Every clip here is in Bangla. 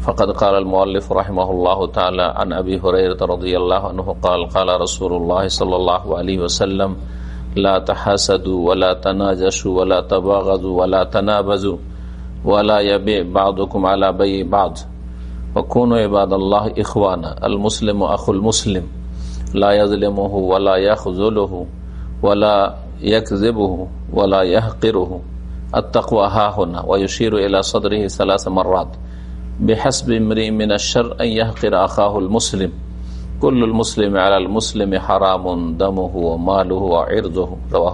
فقد قال المؤلف رحمه الله تعالى عن أبي هريرة رضي الله عنه قال قال رسول الله صلى الله عليه وسلم لا تحاسدوا ولا تناجشوا ولا تباغضوا ولا تنابزوا ولا يبيع بعضكم على بيع بعض. وكونوا عباد الله إخوانا المسلم أخو المسلم لا يظلمه ولا يخذله ولا يكذبه ولا يحقره التقوى ها هنا ويشير إلى صدره ثلاث مرات. মুসলিম কুল্লুল আলাল হারামুন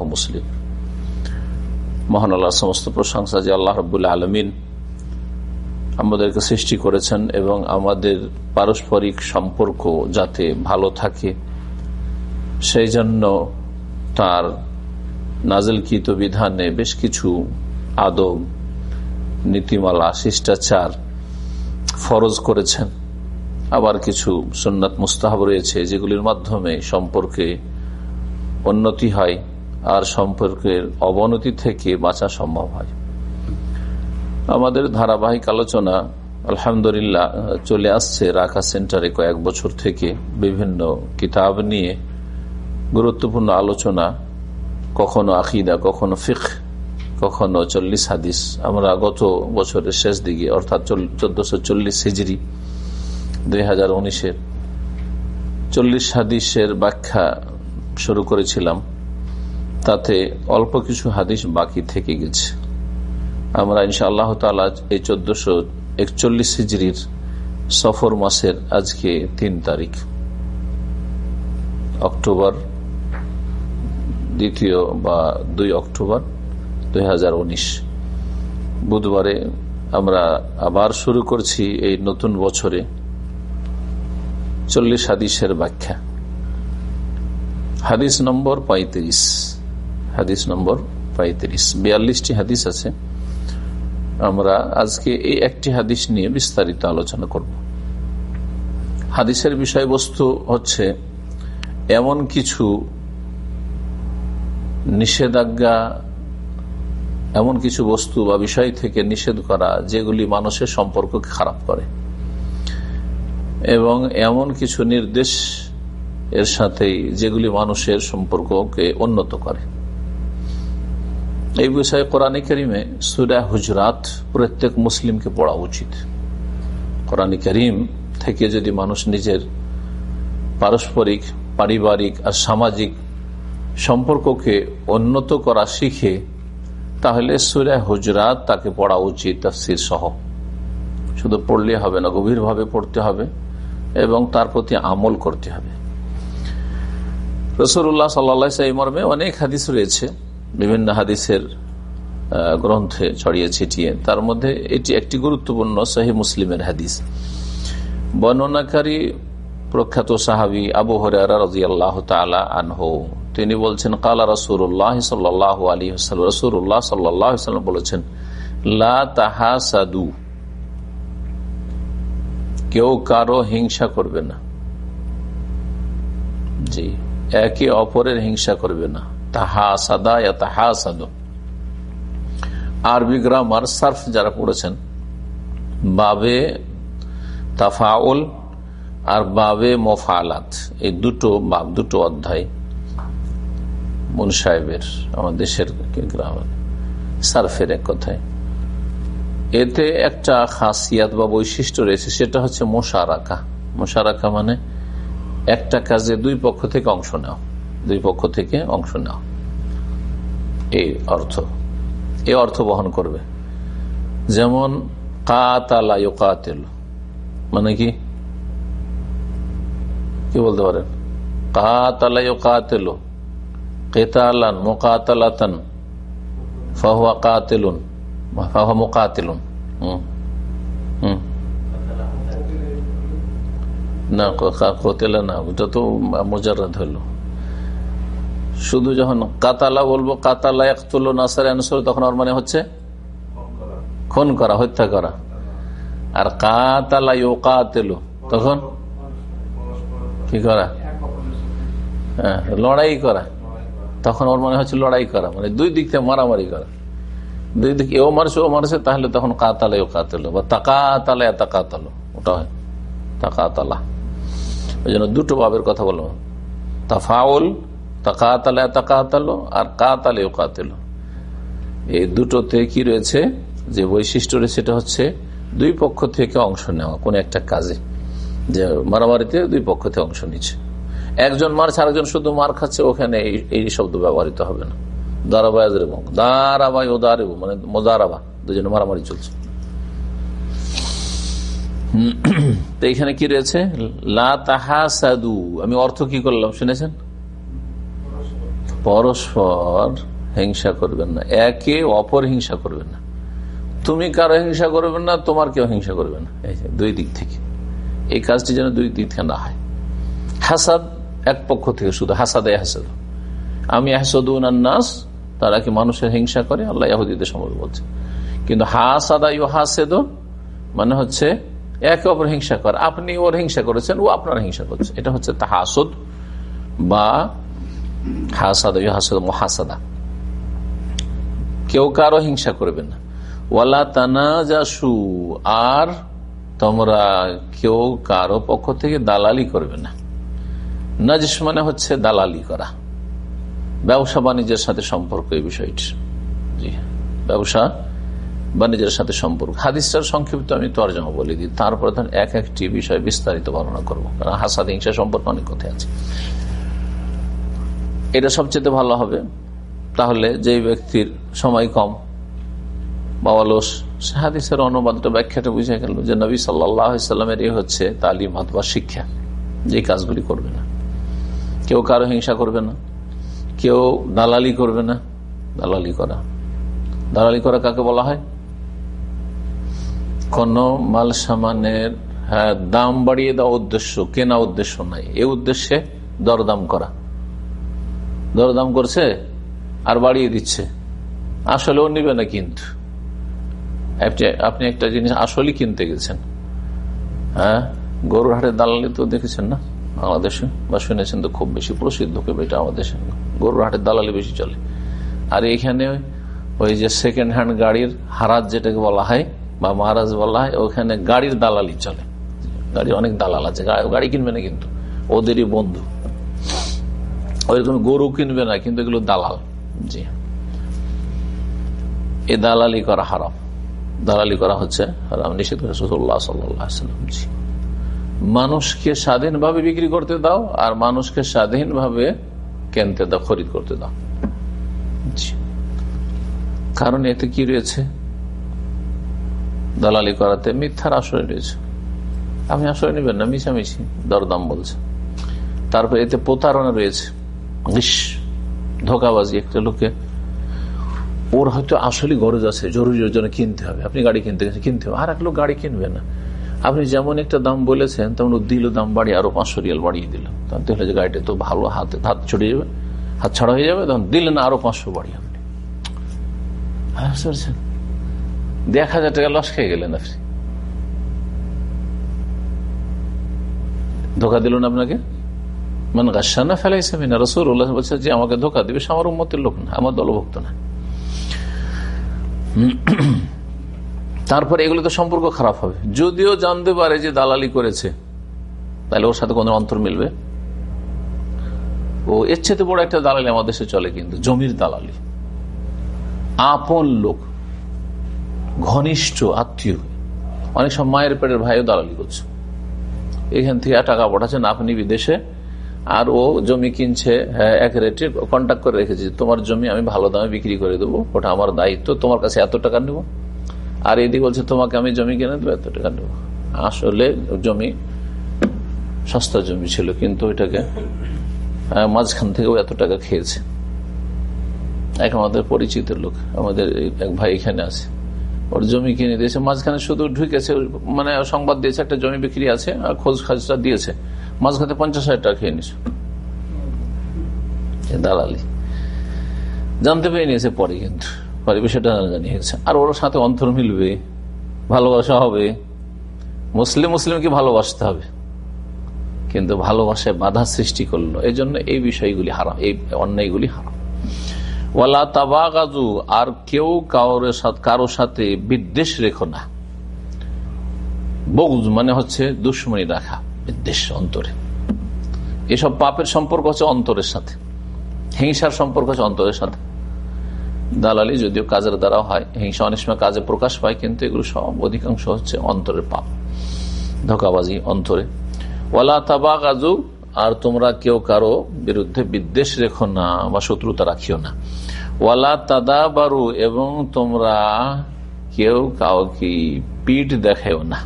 মুসলিম সমস্ত প্রশংসা আলমিন আমাদেরকে সৃষ্টি করেছেন এবং আমাদের পারস্পরিক সম্পর্ক যাতে ভালো থাকে, সেই জন্য তার নাজলকৃত বিধানে বেশ কিছু আদব, নীতিমালা, শিষ্টাচার ফরজ করেছেন। আবার কিছু সুন্নাত মুস্তাহাব রয়েছে, যেগুলির মাধ্যমে সম্পর্কে উন্নতি হয় আর সম্পর্কের অবনতি থেকে বাঁচা সম্ভব হয়। আমাদের ধারাবাহিক আলোচনা, আলহামদুলিল্লাহ, চলে আসছে রাখা সেন্টারে কয়েক বছর থেকে বিভিন্ন কিতাব নিয়ে। গুরুত্বপূর্ণ আলোচনা, কখনো আকিদা, কখনো ফিখ কখনো চল্লিশ হাদিস। আমরা গত বছরের শেষ দিকে, অর্থাৎ চোদ্দশো চল্লিশ হিজড়ি দুই হাজার উনিশের চল্লিশ হাদিসের ব্যাখ্যা শুরু করেছিলাম। তাতে অল্প কিছু হাদিস বাকি থেকে গেছে। আমরা ইনশা আল্লাহ তালা এই চোদ্দশো একচল্লিশ হিজড়ির সফর মাসের আজকে তিন তারিখ। অক্টোবর দ্বিতীয় বা দুই অক্টোবর দুই হাজার উনিশ। বুধবারে আমরা আবার শুরু করছি এই নতুন বছরে চল্লিশ হাদিসের ব্যাখ্যা। হাদিস নম্বর পঁয়ত্রিশ। হাদিস নম্বর পঁয়ত্রিশ। বিয়াল্লিশটি হাদিস আছে। আমরা আজকে এই একটি হাদিস নিয়ে বিস্তারিত আলোচনা করব। হাদিসের বিষয়বস্তু হচ্ছে এমন কিছু নিষেধাজ্ঞা এমন কিছু বস্তু বা বিষয় থেকে নিষেধ করা যেগুলি মানুষের সম্পর্ককে খারাপ করে। এবং এমন কিছু নির্দেশ এর সাথে যেগুলি মানুষের সম্পর্ককে উন্নত করে। এই বিষয়ে কোরআন করিমে সুরা হুজরাত প্রত্যেক মুসলিমকে পড়া উচিত। কোরআন করিম থেকে যদি মানুষ নিজের পারস্পরিক, পারিবারিক আর সামাজিক সম্পর্ককে উন্নত করা শিখে তাহলে সুরা হুজরাত তাকে পড়া উচিত তফসির সহ। শুধু পড়লে হবে না, গভীরভাবে পড়তে হবে এবং তার প্রতি আমল করতে হবে। রসুল্লাহ সাল্লা মর্মে অনেক হাদিস রয়েছে, বিভিন্ন হাদিসের গ্রন্থে ছড়িয়ে ছিটিয়ে। তার মধ্যে এটি একটি গুরুত্বপূর্ণ সহি মুসলিমের হাদিস। বর্ণনাকারী প্রখ্যাত সাহাবি আবু হরিয়ারা রাজি আল্লাহ তালা আনহো তিনি বলছেন, কালা রসুল্লাহ সাল্লাহ আলী রসুল্লাহ সাল্লাম বলেছেন কেউ কারও হিংসা করবে না। জি, একে অপরের হিংসা করবে না। তাহা সাদা তাহা সাদু আরবি গ্রামার সার্ফ যারা পড়েছেন, বাবে তাফাউল আর বাবে মোফালাত, এই দুটো বাব, দুটো অধ্যায়। মুন সাহেবের, আমার দেশের গ্রামের সার্ফের এক কথায়। এতে একটা খাসিয়াত বা বৈশিষ্ট্য রয়েছে, সেটা হচ্ছে মোশারাকা। মোশারাকা মানে একটা কাজে দুই পক্ষ থেকে অংশ নেওয়া দুই পক্ষ থেকে অংশ নেওয়া এই অর্থ। এ অর্থ বহন করবে। যেমন কাতালা মানে কি? কি বলতে পারেন? কাতালা কাতেল কেতালান মোকাতালাতান ফাহুয়া কাতেলুন না না তো শুধু যখন কাতালা বলব, কাতালা আনসর, তখন মানে হচ্ছে খুন করা, হত্যা করা। আর কাতালা ও কাতেল তখন কি করা? হ্যাঁ লড়াই করা। তখন ওর মনে হচ্ছে লড়াই করা মানে দুই দিক থেকে মারামারি করা। দুই দিক এও মারছে ও মারছে তাহলে তখন কাতালে ও কাতেলো, বা তাকাতালে তাকাতালো, ওটা হয়। তাকাতালা। ওই জন্য দুটো ভাবের কথা বলব তাফাউল, তাকাতালে তাকাতালো, আর কাতালে ও কাতেলো। এই দুটোতে কি রয়েছে? যে বৈশিষ্ট্য রয়েছে, সেটা হচ্ছে দুই পক্ষ থেকে অংশ নেওয়া, কোন একটা কাজে। যে মারামারিতে দুই পক্ষ থেকে অংশ নিচ্ছে। একজন মারছে, আরেকজন শুধু মার খাচ্ছে, ওখানে এই শব্দ ব্যবহৃত হবে না। দারাবাজ এবং দারাবাই ও দারেব মানে মোদারাবা দুজনে মারামারি চলছে। তো এখানে কি রয়েছে? লা তাহাসাদু। আমি অর্থ কি করলাম, শুনেছেন? পরস্পর হিংসা করবেন না। একে অপর হিংসা করবেন না। তুমি কারও হিংসা করবেন না, তোমার কেউ হিংসা করবে না। দুই দিক থেকে। এই কাজটি যেন দুই দিক থেকে না হয়। হাসাদ এক পক্ষ থেকে শুধু হাসাদে হাসাদ। আমি হাসদুন নাস তারা কি মানুষের হিংসা করে? আল্লাহ ইয়াহুদিদের সম্পর্কে বলছে। কিন্তু হাসাদা ইউ হাসেদ মানে হচ্ছে একে অপর হিংসা করে। আপনি ওর হিংসা করেছেন, ও আপনার হিংসা করছে। এটা হচ্ছে তাহাসদ বা হাসাদা ইউ হাসেদ। মহাসাদা কেউ কারও হিংসা করবে না। ওয়ালা তানাজাসু, আর তোমরা কেউ কারও পক্ষ থেকে দালালি করবে না। নাজিস মানে হচ্ছে দালালি করা। ব্যবসা বাণিজ্যের সাথে সম্পর্ক এই বিষয়টি। জি, ব্যবসা বাণিজ্যের সাথে সম্পর্ক। হাদিসটার সংক্ষিপ্ত আমি তর্জমা বলে দিই। তারপর ধর এক একটি বিষয় বিস্তারিত বর্ণনা করব। কারণ হাসাদ, হিংসা সম্পর্কে অনেক কথা আছে। এটা সবচেয়ে ভালো হবে। তাহলে যে ব্যক্তির সময় কম বাবালোস হাদিসের অনুবাদটা ব্যাখ্যাটা বুঝে গেল যে নবী সাল্লামের এ হচ্ছে তালিম অথবা শিক্ষা। যে কাজগুলি করবে না। কেউ কারও হিংসা করবে না কেউ দালালি করবে না। দালালি করা। দালালি করা কাকে বলা হয়? কোন মাল সামানের হ্যাঁ, দাম বাড়িয়ে দেওয়া উদ্দেশ্য কেনা উদ্দেশ্য নাই। এ উদ্দেশ্যে দরদাম করা। দরদাম করছে আর বাড়িয়ে দিচ্ছে। আসলেও নিবে না কিন্তু। আপনি একটা জিনিস আসলে কিনতে গেছেন। হ্যাঁ গরুর হাটের দালালি তো দেখেছেন না? বাংলাদেশে বা শুনেছেন তো খুব বেশি প্রসিদ্ধ কেউ এটা আমাদের দেশে গরুর হাটের দালালি বেশি চলে। আর এখানে ওই যে সেকেন্ড হ্যান্ড গাড়ির হারাজ যেটাকে বলা হয়, বা মহারাজ বলা হয়, ওখানে গাড়ির দালালি চলে। গাড়ি অনেক দালাল আছে। গাড়ি কিনবে না কিন্তু। ওদেরই বন্ধু। ওইরকম গরু কিনবে না, কিন্তু এগুলো দালাল। জি। এ দালালি করা হারাম। দালালি করা হচ্ছে হারাম। নিষেধ করে সুসল্লাহ সাল্লাম জি। মানুষকে স্বাধীনভাবে বিক্রি করতে দাও, আর মানুষকে স্বাধীনভাবে কেনতে দাও, খরিদ করতে দাও। কারণ এতে কি রয়েছে? দালালি করাতে মিথ্যার আশ্রয় রয়েছে। আপনি আশ্রয় নেবেন না, মিশামিশি, দরদাম বলছে। তারপর এতে প্রতারণা রয়েছে। ধোকাবাজি একটা লোকে। ওর হয়তো আসলে গরজ আছে, জরুরি জন্য কিনতে হবে। আপনি গাড়ি কিনতে গেছেন, কিনতে হবে। আর এক লোক গাড়ি কিনবে না। আপনি যেমন একটা দাম বলেছেন, তেমন দিল দাম বাড়িয়ে আরও পাঁচশো রিয়াল বাড়িয়ে দিল দেখলে যে গাড়িটা তো ভালো, হাতে হাত ছড়িয়ে যাবে, হাত ছাড়া হয়ে যাবে, তখন দিলেন আরও পাঁচশো বাড়িয়ে আপনি। হ্যাঁ দেড় হাজার টাকা লস খেয়ে গেলেন আপনি। ধোকা দিল না আপনাকে? মানে গাছানা ফেলাইছে না রসুর বলছে যে আমাকে ধোকা দিবে, সে আমার উন্মতের লোক না, আমার দলভুক্ত না। তারপরে এগুলো তো সম্পর্ক খারাপ হবে। যদিও জানতে পারে যে দালালি করেছে তাহলে ওর সাথে কোন অন্তর মিলবে? ও এর চেয়ে বড় একটা দালালি আমাদের দেশে চলে কিন্তু জমির দালালি। আপন লোক ঘনিষ্ঠ আত্মীয় অনেক সময় মায়ের পেটের ভাইও দালালি করছে। এখান থেকে টাকা পাঠাচ্ছেন আপনি বিদেশে আর ও জমি কিনছে হ্যাঁ, এক রেটে কন্ট্যাক্ট করে রেখেছে তোমার জমি আমি ভালো দামে বিক্রি করে দেবো ওটা আমার দায়িত্ব তোমার কাছে এত টাকা নেব? আর এদিকে বলছে, তোমাকে আমি জমি কিনে দেবো এত টাকা দেবো আসলে জমি, সস্তা জমি ছিল, কিন্তু ওইটাকে মাঝখান থেকেও এত টাকা খেয়েছে। এক আমাদের পরিচিত লোক, আমাদের এক ভাই এখানে আছে। ওর জমি কিনে দিয়েছে, মাঝখানে শুধু ঢুকেছে মানে সংবাদ দিয়েছে, একটা জমি বিক্রি আছে, আর খোঁজ খাজটা দিয়েছে। মাঝখানে পঞ্চাশ হাজার টাকা খেয়ে নিছে দালালি। জানতে পেরে নিয়েছে পরে কিন্তু। পরে, বিষয়টা গেছে আর ওর সাথে অন্তর মিলবে, ভালোবাসা হবে। মুসলিম মুসলিমকে ভালোবাসতে হবে। কিন্তু ভালোবাসায় বাধা সৃষ্টি করল। এই জন্য এই বিষয়গুলি হারাম, এই অন্যায়গুলি হারাম। ওয়ালা তাবাগাজু, আর কেউ কারোর সাথে, কারও সাথে বিদ্বেষ রেখো না। বগুজ মানে হচ্ছে দুশ্মনী রাখা, বিদ্বেষ অন্তরে। এসব পাপের সম্পর্ক হচ্ছে অন্তরের সাথে। হিংসার সম্পর্ক হচ্ছে অন্তরের সাথে। দালালি যদিও কাজের দ্বারা হয়, হিংসা অনেক সময় কাজে প্রকাশ পায়, কিন্তু এগুলো সব অধিকাংশ হচ্ছে অন্তরের পাপ, ধোকাবাজি অন্তরে। ওয়ালা তাবাগাজু আর তোমরা কেউ কারও বিরুদ্ধে বিদ্বেষ রেখো না বা শত্রুতা রাখিও না। ওয়ালা তাদাবারু, এবং তোমরা কেউ কাউকে পিঠ দেখাও না।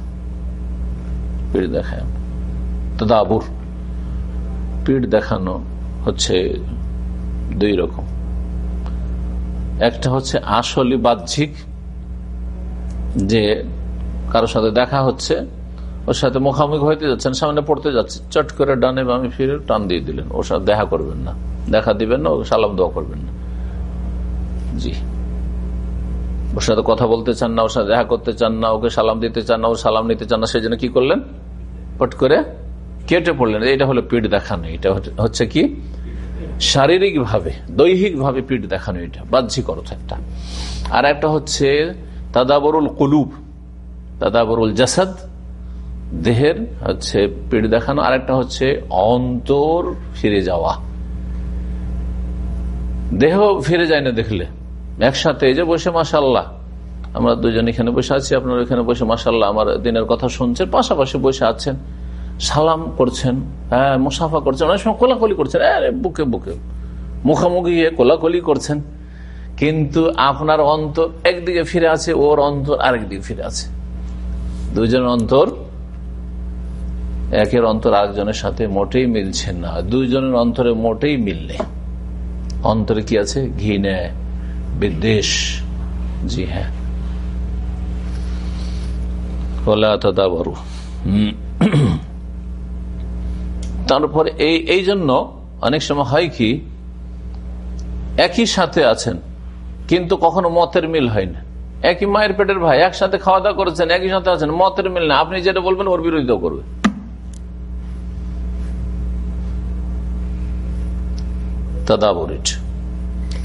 পিঠ দেখায় তাদাবুর, পিঠ দেখানো হচ্ছে দুই রকম। একটা হচ্ছে আসলি বাহ্যিক, যে কারোর সাথে দেখা হচ্ছে, ওর সাথে মুখামুখি হইতে যাচ্ছেন, সামনে পড়তে যাচ্ছে, চট করে ডানে বামে ফিরে টান দিয়ে দিলেন, ওর সাথে দেখা করবেন না, দেখা দিবেন না সালাম দোয়া করবেন না। জি। ওর সাথে কথা বলতে চান না, ওর সাথে দেখা করতে চান না, ওকে সালাম দিতে চান না, ওর সালাম নিতে চান না, সেই জন্য কি করলেন? পট করে কেটে পড়লেন। এটা হলো পিঠ দেখানো, এটা হচ্ছে কি? শারীরিক ভাবে দৈহিক ভাবে পিঠ দেখানো এটা বাহ্যিক অর্থ একটা। আর একটা হচ্ছে তাদাবরুল কুলুব, তাদাবরুল জাসাদ, দেহের হচ্ছে পিঠ দেখানো। আর একটা হচ্ছে অন্তর ফিরে যাওয়া। দেহ ফিরে যায় না দেখলে। একসাথে যে বসে মাসাল্লাহ আমরা দুজন এখানে বসে আছি, আপনার এখানে বসে মাসাল্লাহ আমার দিনের কথা শুনছেন, পাশাপাশি বসে আছেন। সালাম করছেন হ্যাঁ মুসাফা করছেন, অনেক সময় কোলাকলি করছেন বুকে বুকে, মুখামুখি কোলাকলি করছেন, কিন্তু আপনার অন্তর একদিকে ফিরে আছে, ওর অন্তর আরেকদিকে ফিরে আছে। দুইজনের অন্তর, একের অন্তর আরেকজনের সাথে মোটেই মিলছে না, দুইজনের অন্তরে মোটেই মিললে অন্তরে কি আছে? ঘৃণে, বিদ্বেষ, জি হ্যাঁ। তারপরে এই এই জন্য অনেক সময় হয় কি, একই সাথে আছেন, কিন্তু কখনো মতের মিল হয় না। একই মায়ের পেটের ভাই একসাথে খাওয়া দাওয়া করেছেন, একই সাথে আছেন, মতের মিল না। আপনি যেটা বলবেন ওর বিরোধিতা করবে।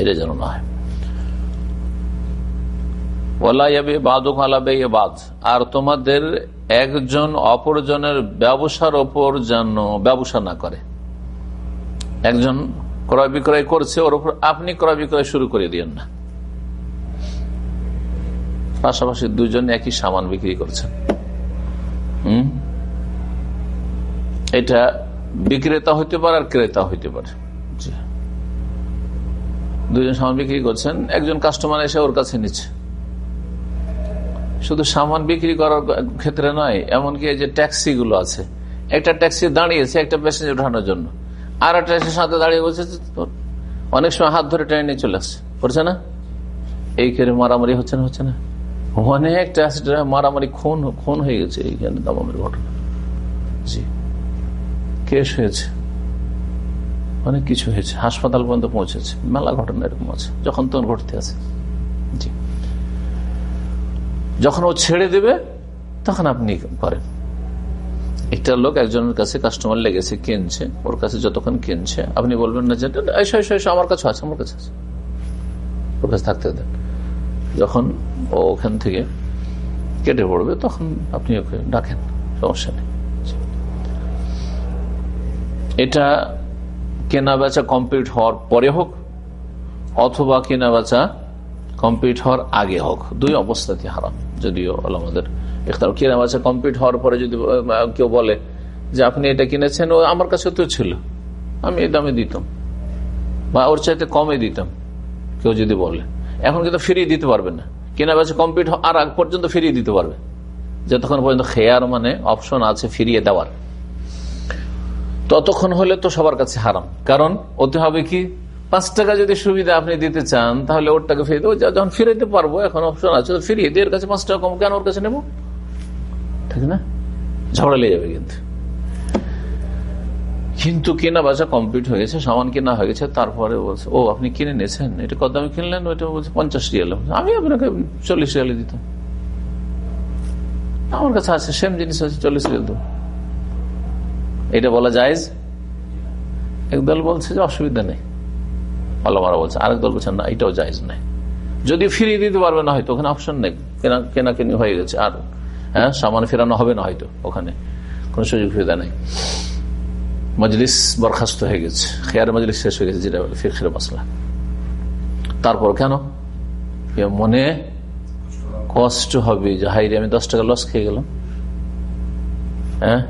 এটা যেন আর তোমাদের একজন অপরজনের ব্যবসার ওপর যেন ব্যবসা না করে। একজন ক্রয় বিক্রয় করছে, ওর উপর আপনি ক্রয় বিক্রয় শুরু করে দিয়েন না। পাশাপাশি দুজন একই সামান বিক্রি করছেন। এটা বিক্রেতা হইতে পারে আর ক্রেতা হইতে পারে। দুজন সামান বিক্রি করছেন, একজন কাস্টমার এসে ওর কাছে নিচ্ছে। শুধু সামান বিক্রি করার ক্ষেত্রে নয়, এমনকি যে ট্যাক্সি গুলো আছে, একটা ট্যাক্সি দাঁড়িয়েছে একটা প্যাসেঞ্জার উঠানোর জন্য, আর একটা সাথে দাঁড়িয়ে বলছে অনেক সময় হাত ধরে ট্রেনে নিয়ে চলে আসছে। করছে না? এই করে মারামারি হচ্ছে না হচ্ছে না? অনেক ট্যাক্সি মারামারি খুন খুন হয়ে গেছে এইখানে দামামের ঘটনা। জি। কেস হয়েছে। অনেক কিছু হয়েছে। হাসপাতাল পর্যন্ত পৌঁছেছে। মেলা ঘটনা এরকম আছে, যখন তখন ঘটতে আছে। জি। যখন ও ছেড়ে দেবে, তখন আপনি করেন একটা লোক একজনের কাছে কাস্টমার লেগেছে, কিনছে, ওর কাছে যতক্ষণ কিনছে, আপনি বলবেন না যে আমার কাছে আছে, আমার কাছে আছে। ওর কাছে থাকতে দেন। যখন ও ওখান থেকে কেটে পড়বে, তখন আপনি ওকে ডাকেন, সমস্যা নেই। এটা কেনা বেচা কমপ্লিট হওয়ার পরে হোক, অথবা কেনা বেচা কমপ্লিট হওয়ার আগে হোক, দুই অবস্থাতে হারাম। যদিও আমাদের কেনা বেচা কমপ্লিট হওয়ার পরে যদি কেউ বলে যে আপনি এটা কিনেছেন, ও আমার কাছে তো ছিল। আমি এই দামে দিতাম। বা ওর চাইতে কমে দিতাম, কেউ যদি বলে। এখন কিন্তু ফিরিয়ে দিতে পারবে না। কেনা বেচা কমপ্লিট আর আগ পর্যন্ত ফিরিয়ে দিতে পারবে। যতক্ষণ পর্যন্ত খেয়ার মানে অপশন আছে ফিরিয়ে দেওয়ার। ততক্ষণ হলে তো সবার কাছে হারাম। কারণ ওতে হবে কি? পাঁচ টাকা যদি সুবিধা আপনি দিতে চান, তাহলে ওর টাকা ফিরে দেবো। যখন ফিরাইতে পারব, এখন অপশন আছে। ফিরিয়ে দিয়ে এর কাছে পাঁচ টাকা কম কেন ওর কাছে নেব? ঠিক না? ঝগড়া লেগে যাবে কিন্তু। কিন্তু কেনা বাজা কমপ্লিট হয়ে গেছে, সামান কেনা হয়ে গেছে, তারপরে বলছে, ও, আপনি কিনে নিয়েছেন? এটা কত দামে কিনলেন? ওইটা বলছে, পঞ্চাশ রিয়াল। আমি আপনাকে চল্লিশ রিয়ালে দিতাম। আমার কাছে আছে সেম জিনিস আছে, চল্লিশ রিয়াল তো এটা বলা যায় একদল বলছে যে অসুবিধা নেই। আল্লাহরা বলছে, আরেক দল বলছেন না, এটাও জায়জ নাই যদি ফিরিয়ে দিতে পারবে না, হয়তো ওখানে অপশন নেই। কেনা, কেনাকেনি হয়ে গেছে। আর হ্যাঁ সামান ফেরানো হবে না হয়তো ওখানে। কোন সুযোগ সুবিধা নেই। মজলিস বরখাস্ত হয়ে গেছে। খেয়ার মজলিস শেষ হয়ে গেছে, যেটা বলে মশলা তারপর কেন? মনে কষ্ট হবে যে হাইরে আমি দশ টাকা লস খেয়ে গেলাম। হ্যাঁ?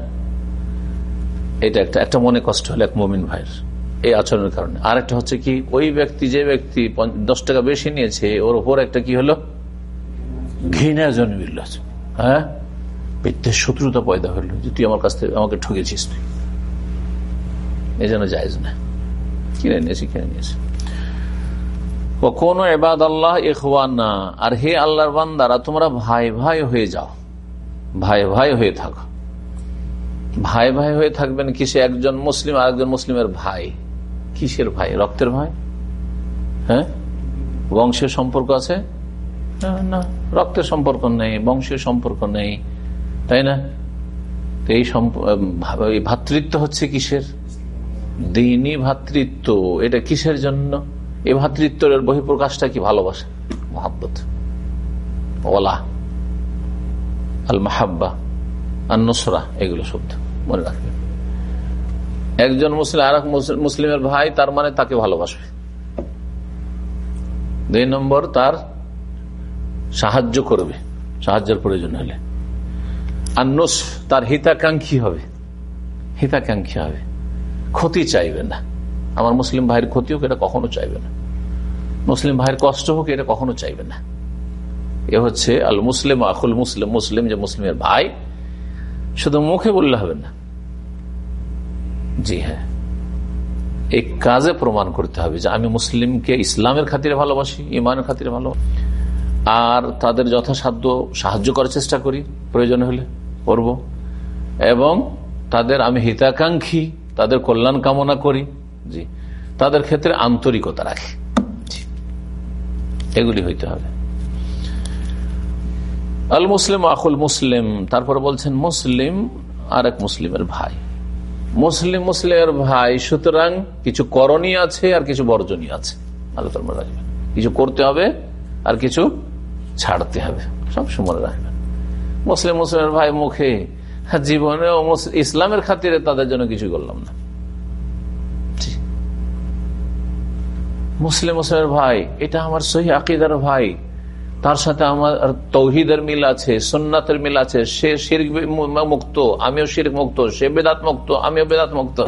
এটা একটা একটা মনে কষ্ট হলো এক মমিন ভাইয়ের। এই আচরণের কারণে। আর একটা হচ্ছে কি, ওই ব্যক্তি যে ব্যক্তি দশ টাকা বেশি নিয়েছে, ওর উপর একটা কি হলো? ঘৃণা জন্মিল। হ্যাঁ? বিদ্যের শত্রুতা পয়দা হলো যে, তুই আমার কাছ থেকে, আমাকে ঠকেছিস তুই। এই জন্য যাইজ না। কিনে নিয়েছি কিনে নিয়েছি। কখনো এবাদ আল্লাহ না আর হে আল্লাহর বান্দারা, তোমরা ভাই ভাই হয়ে যাও। ভাই ভাই হয়ে থাকো। ভাই ভাই হয়ে থাকবেন কিসে? একজন মুসলিম আর একজন মুসলিমের ভাই। কিসের ভাই? রক্তের ভাই? হ্যাঁ? বংশের সম্পর্ক আছে? না রক্তের সম্পর্ক নেই, বংশের সম্পর্ক নেই, তাই না? এই ভাতৃত্ব হচ্ছে কিসের? দিনই ভাতৃত্ব। এটা কিসের জন্য? এই ভাতৃত্বের বহিঃপ্রকাশটা কি ভালোবাসা? মহাব্বত। ওলা আল মাহাব্বা আর নসরা এগুলো শব্দ। মনে রাখবেন। একজন মুসলিম আর মুসলিমের ভাই, তার মানে তাকে ভালোবাসবে। দুই নম্বর, তার সাহায্য করবে। সাহায্যের প্রয়োজন হলে। আর নস তার হিতাকাঙ্ক্ষী হবে। হিতাকাঙ্ক্ষী হবে। ক্ষতি চাইবে না। আমার মুসলিম ভাইয়ের ক্ষতি হোক, এটা কখনো চাইবে না। মুসলিম ভাইয়ের কষ্ট হোক, এটা কখনো চাইবে না। এ হচ্ছে আল মুসলিম আকুল মুসলিম। মুসলিম যে মুসলিমের ভাই, শুধু মুখে বললে হবে না। জি হ্যাঁ। এই কাজে প্রমাণ করতে হবে যে আমি মুসলিমকে ইসলামের খাতিরে ভালোবাসি ইমানের খাতিরে ভালো আর তাদের যথাসাধ্য সাহায্য করার চেষ্টা করি, প্রয়োজন হলে করব। এবং তাদের আমি হিতাকাঙ্ক্ষী, তাদের কল্যাণ কামনা করি, জি। তাদের ক্ষেত্রে আন্তরিকতা রাখি এগুলি হইতে হবে। আল মুসলিম আকুল মুসলিম, তারপর বলছেন মুসলিম আর এক মুসলিমের ভাই। মুসলিম মুসলিমের ভাই, সুতরাং কিছু করণীয় আছে আর কিছু বর্জনীয় আছে। রাখবেন। কিছু করতে হবে আর কিছু ছাড়তে হবে। সব সময় রাখবেন। মুসলিম মুসলিমের ভাই মুখে জীবনে ইসলামের খাতিরে তাদের জন্য কিছু করলাম না। মুসলিম মুসলিমের ভাই, এটা আমার সহি আকিদার ভাই। তার সাথে আমার তৌহিদের মিল আছে সোননাথের মিল আছে। সে শির মুক্ত, আমিও শির মুক্ত, সে বেদাত মুক্ত, আমিও বেদাত মুক্ত।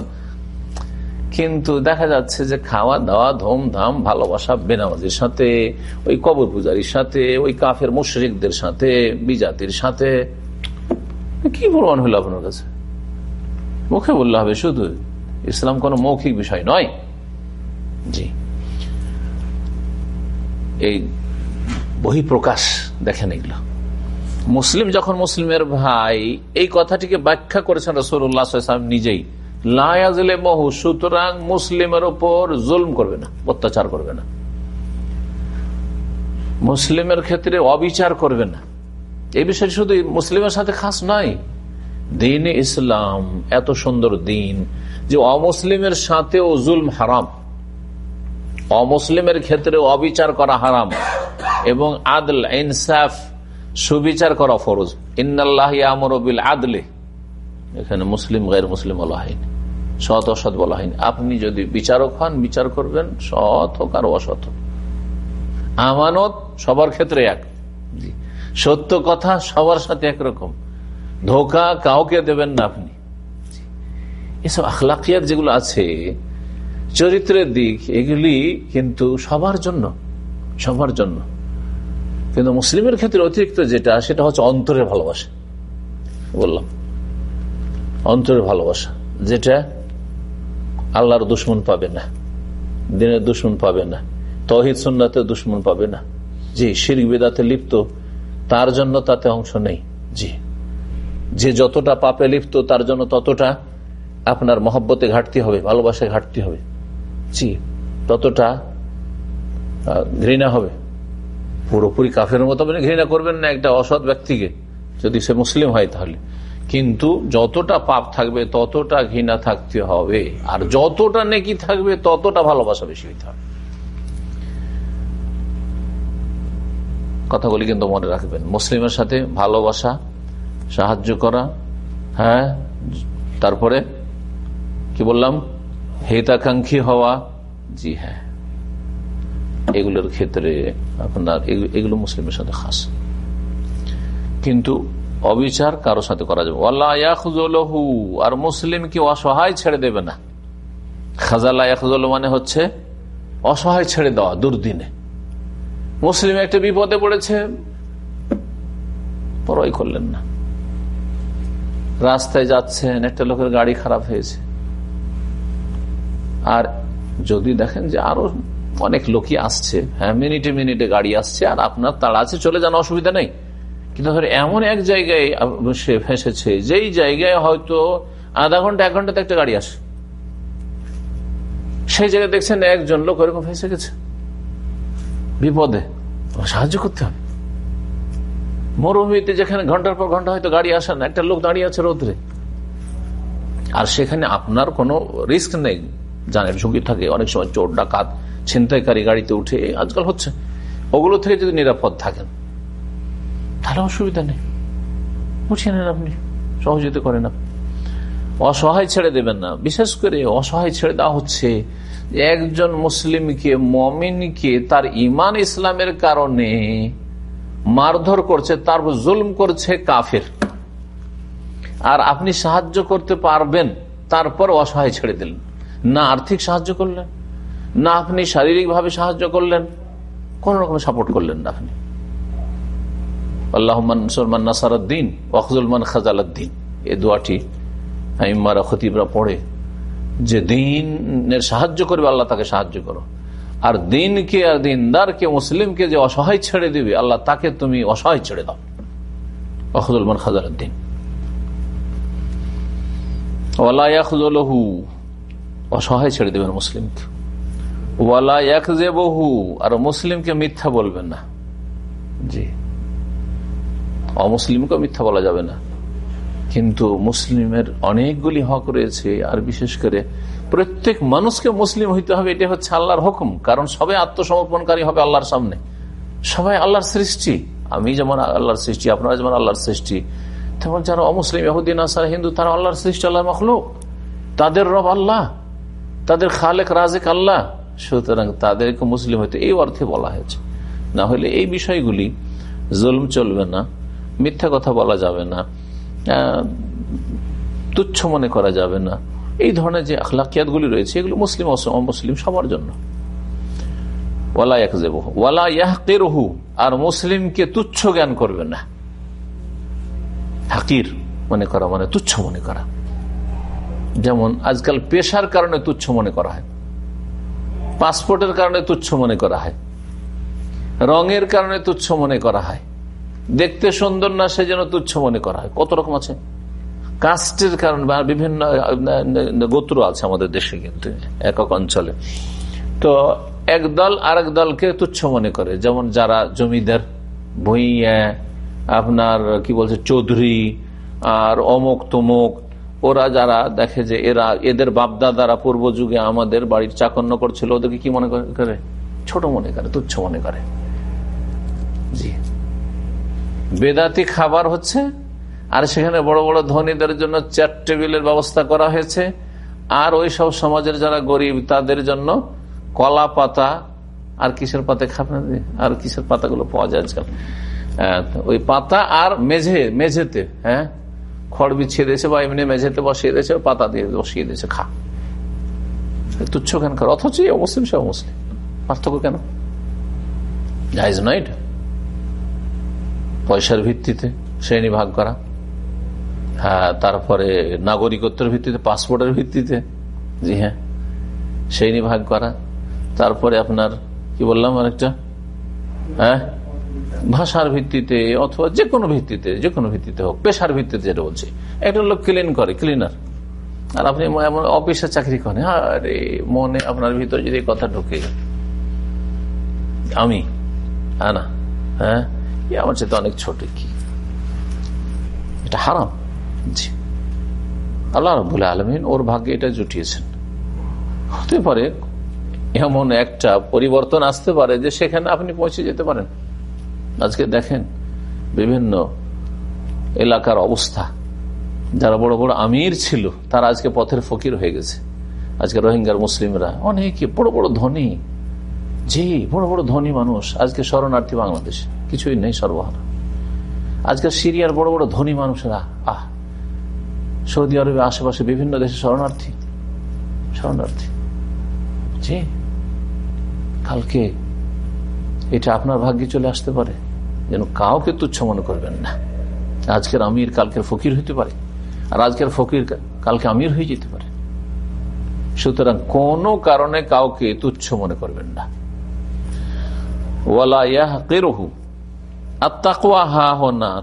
কিন্তু দেখা যাচ্ছে যে খাওয়া দাওয়া, ধুমধাম, ভালোবাসা, বেনামাজির সাথে, ওই কবর পূজারীর সাথে, ওই কাফের মুশ্রিকদের সাথে, বিজাতির সাথে। কি প্রমাণ হলো আপনার কাছে? মুখে বললে হবে শুধু, ইসলাম কোন মৌখিক বিষয় নয়। জি। এই বহিঃপ্রকাশ দেখেন এগুলো। মুসলিম যখন মুসলিমের ভাই, এই কথাটিকে ব্যাখ্যা করেছেন রসুল্লাহাম নিজেই। লায়াজলে বহু সুতরাং মুসলিমের ওপর জুলম করবে না, অত্যাচার করবে না। মুসলিমের ক্ষেত্রে অবিচার করবে না। এই বিষয় শুধু মুসলিমের সাথে খাস নয়। দিন ইসলাম, এত সুন্দর দিন যে অমুসলিমের সাথেও জুলম হারাম। অমুসলিমের ক্ষেত্রে অবিচার করা হারাম। এবং আদল, ইনসাফ, সুবিচার করা ফরজ। ইন্নআল্লাহ আমরবিল আদলে। এখানে মুসলিম গায়ের মুসলিম বলা হয়নি। সৎ অসৎ বলা হয়নি। আপনি যদি বিচারক হন, বিচার করবেন সৎ হোক আর অসৎ হোক। আমানত সবার ক্ষেত্রে এক। সত্য কথা সবার সাথে একরকম। ধোকা কাউকে দেবেন না আপনি। এসব আখলাকিয়াত যেগুলো আছে, চরিত্রের দিক, এগুলি কিন্তু সবার জন্য সবার জন্য। কিন্তু মুসলিমের ক্ষেত্রে অতিরিক্ত যেটা, সেটা হচ্ছে অন্তরের ভালোবাসা। বললাম। অন্তরের ভালোবাসা। যেটা আল্লাহর দুশ্মন পাবে না, দিনের দুশ্মন পাবে না, তহিদ সুন্নাতে দুশ্মন পাবে না। জি শির বেদাতে লিপ্ত, তার জন্য তাতে অংশ নেই। জি, যে যতটা পাপে লিপ্ত, তার জন্য ততটা আপনার মহব্বতে ঘাটতি হবে, ভালোবাসায় ঘাটতি হবে। জি, ততটা ঘৃণা হবে। পুরোপুরি কাফের মতো আপনি ঘৃণা করবেন না একটা অসৎ ব্যক্তিকে, যদি সে মুসলিম হয় তাহলে। কিন্তু যতটা পাপ থাকবে, ততটা ঘৃণা থাকতে হবে। আর যতটা নেকি থাকবে, ততটা ভালোবাসা বেশি হইতে হবে। কথাগুলি কিন্তু মনে রাখবেন। মুসলিমের সাথে ভালোবাসা, সাহায্য করা হ্যাঁ তারপরে কি বললাম? হেতাকাঙ্ক্ষী হওয়া, জি হ্যাঁ। এগুলোর ক্ষেত্রে আপনার এগুলো মুসলিমের সাথে খাস। কিন্তু অবিচার কারোর সাথে করা যাবে আল্লাহু আর মুসলিম মুসলিমকে অসহায় ছেড়ে দেবে না। খাজাল্লাহ মানে হচ্ছে অসহায় ছেড়ে দেওয়া, দুর্দিনে। মুসলিম একটা বিপদে পড়েছে পরই করলেন না। রাস্তায় যাচ্ছেন, একটা লোকের গাড়ি খারাপ হয়েছে। আর যদি দেখেন যে আরও অনেক লোকই আসছে। হ্যাঁ মিনিটে মিনিটে গাড়ি আসছে আর আপনার তাড়া আছে, চলে যান, অসুবিধা নেই। কিন্তু ধর, এমন এক জায়গায় সে ফেসেছে, যেই জায়গায় হয়তো আধা ঘণ্টা, এক ঘন্টাতে একটা গাড়ি আসে। সেই জায়গায় দেখছেন একজন লোক ওরকম ফেসে গেছে। বিপদে। সাহায্য করতে হবে। মরুভূমিতে যেখানে ঘণ্টার পর ঘণ্টা হয়তো গাড়ি আসে না, একটা লোক দাঁড়িয়ে আছে রোদ্রে। আর সেখানে আপনার কোনো রিস্ক নেই। জানের ঝুঁকি থাকে, অনেক সময় চোর, ডাকাত ছিনতাইকারী গাড়িতে উঠে আজকাল হচ্ছে, ওগুলো থেকে যদি নিরাপদ থাকেন, তাহলে অসুবিধা নেই। বুঝিয়ে নেন আপনি, সহযোগিতা করেন আপনি। অসহায় ছেড়ে দেবেন না। বিশেষ করে অসহায় ছেড়ে দেওয়া হচ্ছে একজন মুসলিমকে, মমিনকে তার ইমান ইসলামের কারণে মারধর করছে, তার জুলম করছে কাফের। আর আপনি সাহায্য করতে পারবেন, তারপর অসহায় ছেড়ে দিলেন। না, আর্থিক সাহায্য করলেন। না আপনি শারীরিকভাবে সাহায্য করলেন, কোন রকম সাপোর্ট করলেন না আপনি। আল্লাহ মানসুরমান নাসারুদ্দিন ওয়াকজুলমান খাজালুদ্দিন। এ দোয়াটি আইমারা খতিবরা পড়ে, যে দিনের সাহায্য করবে, আল্লাহ তাকে সাহায্য করো। আর দিনকে আর দিনদারকে, মুসলিমকে যে অসহায় ছেড়ে দিবে, আল্লাহ তাকে তুমি অসহায় ছেড়ে দাও। ওয়াকজুলমান খাজালুদ্দিন। ওয়ালাহু অসহায় ছেড়ে দেবেন মুসলিমকে। ওয়ালা বহু আর মুসলিমকে মিথ্যা বলবেন না। জি। অমুসলিমকে মিথ্যা বলা যাবে না। কিন্তু মুসলিমের অনেকগুলি হক রয়েছে, আর বিশেষ করে প্রত্যেক মানুষকে মুসলিম হইতে হবে এটা হচ্ছে আল্লাহর হুকুম। কারণ সবাই আত্মসমর্পণকারী হবে আল্লাহর সামনে। সবাই আল্লাহর সৃষ্টি। আমি যেমন আল্লাহর সৃষ্টি, আপনারা যেমন আল্লাহর সৃষ্টি, তেমন যারা অমুসলিম ইহুদ্দিন আসার হিন্দু, তারা আল্লাহর সৃষ্টি আল্লাহ মখলুক। তাদের রব আল্লাহ, তাদের খালেক, রাজেক আল্লাহ সুতরাং তাদেরকে মুসলিম হইতে এই অর্থে বলা হয়েছে। না হলে এই বিষয়গুলি জুলম চলবে না, মিথ্যা কথা বলা যাবে না তুচ্ছ মনে করা যাবে না। এই ধরনের যে আখলাকিয়াত গুলি রয়েছে, এগুলো মুসলিম অমুসলিম সবার জন্য। আর মুসলিমকে তুচ্ছ জ্ঞান করবে না। হাকির মনে করা মানে তুচ্ছ মনে করা। যেমন আজকাল পেশার কারণে তুচ্ছ মনে করা হয়। পাসপোর্টের কারণে তুচ্ছ মনে করা হয়। রঙের কারণে তুচ্ছ মনে করা হয়। দেখতে সুন্দর না, সে যেন তুচ্ছ মনে করা হয়। কত রকম আছে? কাস্টের কারণ বা বিভিন্ন গোত্র আছে আমাদের দেশে কিন্তু, একক অঞ্চলে। তো এক দল আরেক দলকে তুচ্ছ মনে করে। যেমন যারা জমিদার, ভুইয়া, আপনার কি বলছে, চৌধুরী, আর অমুক তমুক ওরা যারা দেখে যে এরা এদের বাপদাদারা পূর্ব যুগে আমাদের বাড়ির চাকন্য করছিল, ওদেরকে কি মনে করে? ছোট মনে করে, তুচ্ছ মনে করে। জি। বেদাতি খাবার হচ্ছে, আর সেখানে বড় বড় ধনীদের জন্য চেয়ার টেবিলের ব্যবস্থা করা হয়েছে, আর ওই সব সমাজের যারা গরিব, তাদের জন্য কলা পাতা, আর কিসের পাতা খাবেন আর কিসের পাতাগুলো পাওয়া যায় আজকাল? ওই পাতা আর মেঝে, মেঝেতে হ্যাঁ? খড় বিছিয়ে দিয়েছে বা এমনি মেঝেতে বসিয়ে দিয়েছে, পাতা দিয়ে বসিয়ে দিয়েছে, খা। তুচ্ছ কেন কর? অথচ অমুসলিম সে অমুসলিম। পার্থক্য কেন? জায়জ নয় এটা। পয়সার ভিত্তিতে শ্রেণি ভাগ করা। হ্যাঁ তারপরে নাগরিকত্বের ভিত্তিতে, পাসপোর্টের ভিত্তিতে। জি হ্যাঁ শ্রেণি ভাগ করা। তারপরে আপনার, কি বললাম আরেকটা? হ্যাঁ? ভাষার ভিত্তিতে অথবা যে কোনো ভিত্তিতে, যে কোনো ভিত্তিতে হোক, পেশার ভিত্তিতে যেটা বলছি। একটা লোক ক্লিন করে ক্লিনার আর আপনি এমন অফিসে চাকরি করেন, আরে মনে আপনার ভিতর যদি কথা ঢুকে আমি? না? হ্যাঁ? আমার চেয়ে অনেক ছোট কি? এটা হারাম। জি। আল্লাহ রবুল আলমিন ওর ভাগ্যে এটা জুটিয়েছেন। হতে পারে এমন একটা পরিবর্তন আসতে পারে যে সেখানে আপনি পৌঁছে যেতে পারেন। আজকে দেখেন বিভিন্ন এলাকার অবস্থা। যারা বড় বড় আমির ছিল, তারা আজকে পথের ফকির হয়ে গেছে। আজকে রোহিঙ্গার মুসলিমরা, অনেকে বড় বড় ধনী, জি, বড় বড় ধনী মানুষ, আজকে শরণার্থী বাংলাদেশ। কিছুই নেই সর্বহারা। আজকে সিরিয়ার বড় বড় ধনী মানুষরা, আহ, সৌদি আরবের আশেপাশে বিভিন্ন দেশে শরণার্থী। শরণার্থী। জি, কালকে এটা আপনার ভাগ্যে চলে আসতে পারে। যেন কাউকে তুচ্ছ মনে করবেন না। আজকের আমির কালকের ফকির হইতে পারে, আর আজকের ফকির কালকে আমির হয়ে যেতে পারে। সুতরাং কোন কারণে কাউকে তুচ্ছ মনে করবেন না।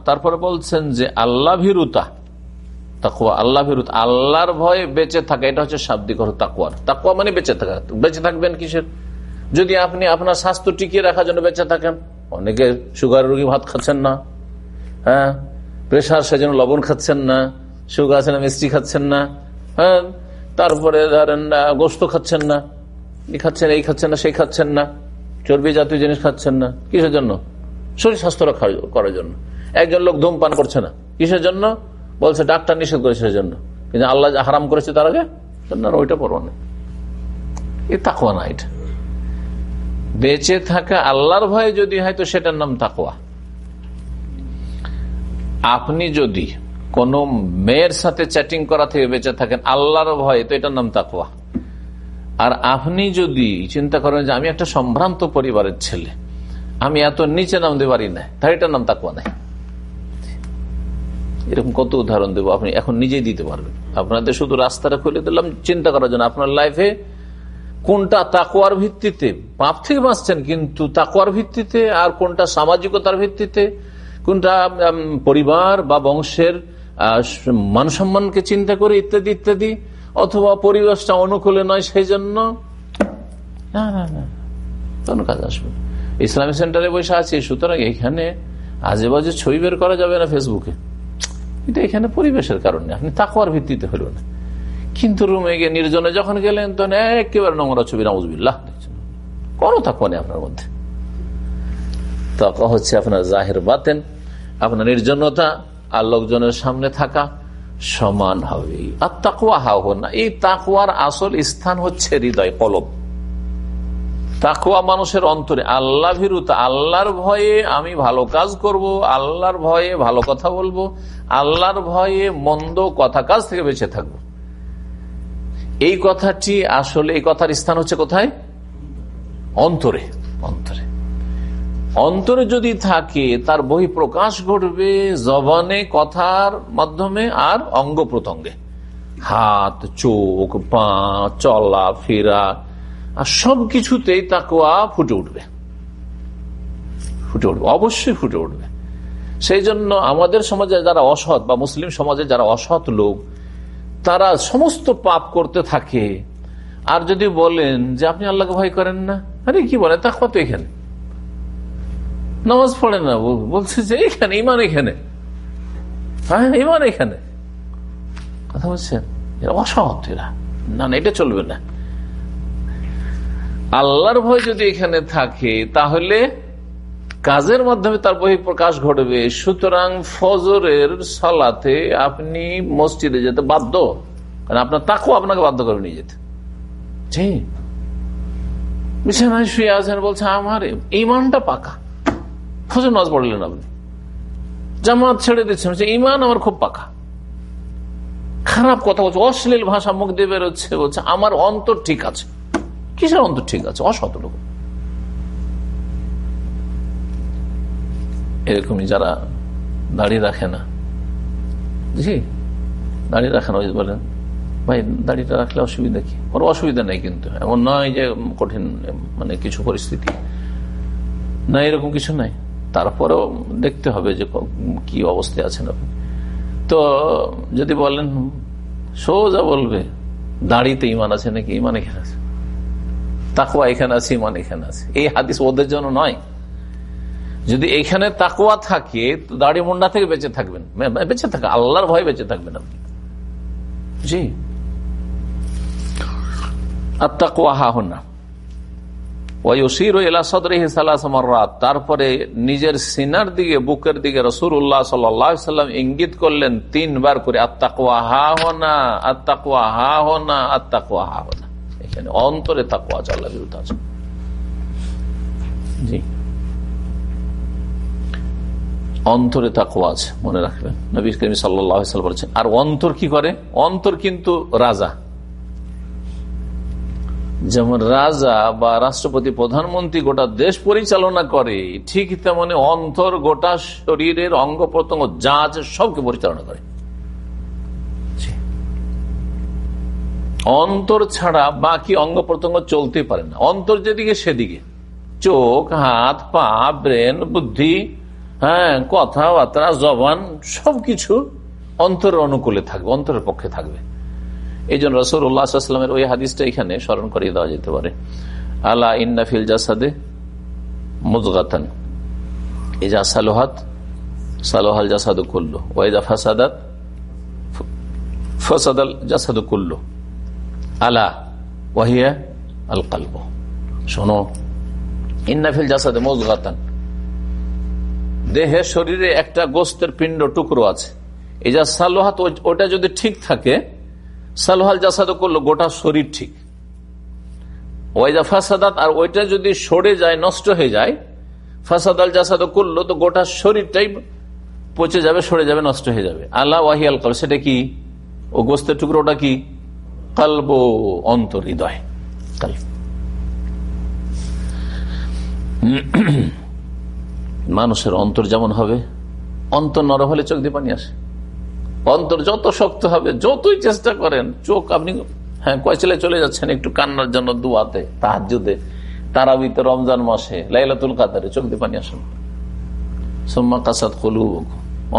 তারপরে বলছেন যে আল্লাহ ভীরুতা, তাকুয়া, আল্লাহ ভীরুত, আল্লাহর ভয়ে বেঁচে থাকা, এটা হচ্ছে শাব্দিক তাকুয়ার তাকুয়া মানে বেঁচে থাকা। বেঁচে থাকবেন কিসের? যদি আপনি আপনার স্বাস্থ্য টিকিয়ে রাখার জন্য বেঁচে থাকেন অনেকে সুগার রোগী ভাত খাচ্ছেন না হ্যাঁ? প্রেশার সেজন্য লবণ খাচ্ছেন না, সুগার আছে না, মিষ্টি খাচ্ছেন না হ্যাঁ? তারপরে ধরেন গোস্ত খাচ্ছেন না এই খাচ্ছেন এই খাচ্ছেন না, সেই খাচ্ছেন না, চর্বি জাতীয় জিনিস খাচ্ছেন না, কিসের জন্য? শরীর স্বাস্থ্য রক্ষা করার জন্য। একজন লোক ধূমপান করছে না, কিসের জন্য? বলছে, ডাক্তার নিষেধ করেছে সেজন্য কিন্তু আল্লাহ হারাম করেছে তার আগে? ওইটা পড়ব না এ তাকুয়া না এটা। বেঁচে থাকা আল্লাহর ভয়ে যদি হয় তো সেটার নাম তাকুয়া আপনি যদি কোন মেয়ের সাথে চ্যাটিং করা থেকে বেঁচে থাকেন, আল্লাহর ভয়ে, তো এটার নাম তাকুয়া আর আপনি যদি চিন্তা করেন যে আমি একটা সম্ভ্রান্ত পরিবারের ছেলে, আমি এত নিচে নামতে পারি না তাই এটার নাম তাকুয়া নাই। এরকম কত উদাহরণ দেবো আপনি? এখন নিজেই দিতে পারবেন। আপনাদের শুধু রাস্তাটা খুলে দিলাম, চিন্তা করার জন্য আপনার লাইফে কোনটা তাকুয়ার ভিত্তিতে? পাপ থেকে বাঁচছেন, কিন্তু তাকুয়ার ভিত্তিতে আর কোনটা সামাজিকতার ভিত্তিতে? কোনটা পরিবার বা বংশের মান সম্মানকে চিন্তা করে ইত্যাদি ইত্যাদি? অথবা পরিবেশটা অনুকূলে নয় সেই জন্য কাজ আসবে ইসলামী সেন্টারে বসে আছি, সুতরাং এখানে আজে বাজে ছবি বের করা যাবে না ফেসবুকে এটা এখানে পরিবেশের কারণে, আপনি তাকুয়ার ভিত্তিতে হলো না। কিন্তু রুমে গিয়ে নির্জনে যখন গেলেন, তখন একেবারে নোংরা ছবি নামুজবিল্লাহ কোনো তাকুয়া নেই আপনার মধ্যে। তাকুয়া হচ্ছে আপনার জাহের বাতেন, আপনার নির্জনতা আর লোকজনের সামনে থাকা সমান হবে। আর তাকুয়া হাও না, এই তাকুয়ার আসল স্থান হচ্ছে হৃদয়, কলব। তাকুয়া মানুষের অন্তরে, আল্লাহ ভীরুতা আল্লাহর ভয়ে আমি ভালো কাজ করব, আল্লাহর ভয়ে ভালো কথা বলব, আল্লাহর ভয়ে মন্দ কথা কাজ থেকে বেঁচে থাকব। এই কথাটি আসলে, এই কথার স্থান হচ্ছে কোথায়? অন্তরে অন্তরে। অন্তরে যদি থাকে, তার বহি প্রকাশ ঘটবে জবানে, কথার মাধ্যমে আর অঙ্গ প্রত্যঙ্গে। হাত, চোখ, পা, চলা, ফেরা, আর সব কিছুতেই তাকুয়া ফুটে উঠবে। ফুটে উঠবে, অবশ্যই ফুটে উঠবে। সেই জন্য আমাদের সমাজে যারা অসৎ বা মুসলিম সমাজে যারা অসৎ লোক তারা সমস্ত পাপ করতে থাকে। আর যদি বলেন যে আপনি আল্লাহকে ভয় করেন না, আরে কি বলেন তা কত এখানে? নামাজ পড়ে না বলছে যে এখানে ইমান এখানে। হ্যাঁ ইমান এখানে। কথা বলছেন? এরা অসৎ এরা। না না, এটা চলবে না। আল্লাহর ভয় যদি এখানে থাকে, তাহলে কাজের মাধ্যমে তার বহি প্রকাশ ঘটবে। সুতরাং ফজরের সালাতে আপনি মসজিদে যেতে বাধ্য। কারণ আপনার তাকেও আপনাকে বাধ্য করে নিয়ে যেতে। বিছানায় শুয়ে আছেন বলছে, আমার ইমানটা পাকা। ফজর নাজ পড়লেন আপনি। জামাত ছেড়ে দিচ্ছেন। ইমান আমার খুব পাকা। খারাপ কথা বলছে। অশ্লীল ভাষা মুখ দিয়ে বেরোচ্ছে। বলছে, আমার অন্তর ঠিক আছে। কিসের অন্তর ঠিক আছে? অসত এরকমই যারা দাড়ি রাখে না। জি দাড়ি রাখে না বলেন, ভাই দাড়িটা রাখলে অসুবিধা কি? কোনো অসুবিধা নেই কিন্তু, এমন নয় যে কঠিন মানে কিছু পরিস্থিতি। না, এরকম কিছু নাই। তারপরেও দেখতে হবে যে কি অবস্থায় আছেন আপনি। তো যদি বলেন, সোজা বলবে দাড়িতে ইমান আছে নাকি? ইমান এখানে আছে। তাকুয়া এখানে আছে ইমান এখানে আছে। এই হাদিস ওদের জন্য নয়। যদি এখানে তাকুয়া থাকে দাড়ি মুন্ডা থেকে বেঁচে থাকবেন। বেঁচে থাকা, আল্লাহর ভয় বেঁচে থাকবেন আপনি। জি। তারপরে নিজের সিনার দিকে, বুকের দিকে রসুর উল্লাহ সাল্লাম ইঙ্গিত করলেন তিনবার করে আত্মাকুয়া হা হোনা আত্মাকুয়া হা হোনা আত্মাকুয়া হা হোনা এখানে অন্তরে তাকুয়া চাল্লা বিরুদ্ধ আছে। জি। অন্তরে তাকুয়া আছে, মনে রাখবেন। নবী সাল্লাম বলেছেন, আর অন্তর কি করে? অন্তর কিন্তু রাজা। যেমন রাজা বা রাষ্ট্রপতি, প্রধানমন্ত্রী গোটা দেশ পরিচালনা করে, ঠিক তেমনি অন্তর গোটা শরীরের অঙ্গ প্রত্যঙ্গ যা আছে সবকে পরিচালনা করে। অন্তর ছাড়া বাকি অঙ্গ প্রত্যঙ্গ চলতে পারে না। অন্তর যেদিকে, সেদিকে। চোখ, হাত, পা, ব্রেন, বুদ্ধি হ্যাঁ কথাবার্তা, জবান, সবকিছু অন্তরের অনুকূলে থাকবে, অন্তরের পক্ষে থাকবে। এই জন্য রসুল্লাহামের ওই হাদিসটা এখানে স্মরণ করিয়ে দেওয়া যেতে পারে। আলা ইন্নাফিল জাসাদে মুজগাতান যা সালোহাত, সালোহাল জাসাদু করল ওয়াইদা ফাসাদাত, ফসাদাল জাসাদু করল আলা ওয়াহিয়া আল কালব শোনো। ইন্নাফিল জাসাদে মুজগাতান দেহে শরীরে একটা গোস্তের পিণ্ড টুকরো আছে। এই যা সালোহাত ওটা যদি ঠিক থাকে, সালোহাল জাসাদ করল গোটা শরীর ঠিক। ওয়াইজা ফাসাদাত, আর ওইটা যদি সরে যায়, নষ্ট হয়ে যায় ফাসাদ আল জাসাদ করল, তো গোটা শরীরটাই পচে যাবে, সরে যাবে, নষ্ট হয়ে যাবে। আল্লাহ ওয়াহি আল কাল সেটা কি? ও গোস্তের টুকরোটা কি? কালব অন্তর, হৃদয়। কাল মানুষের অন্তর যেমন হবে, অন্তর নরম হলে চোখ দিয়ে পানি আসে। অন্তর যত শক্ত হবে, যতই চেষ্টা করেন, চোখ আপনি হ্যাঁ কয়চলে চলে যাচ্ছেন একটু কান্নার জন্য দুয়াতে তাহার তাহাজুদে তারাবিতে রমজান মাসে, লাইলাতুল কাতারে চোখ দিয়ে পানি আসেন সোম্মা কাসাদ কলু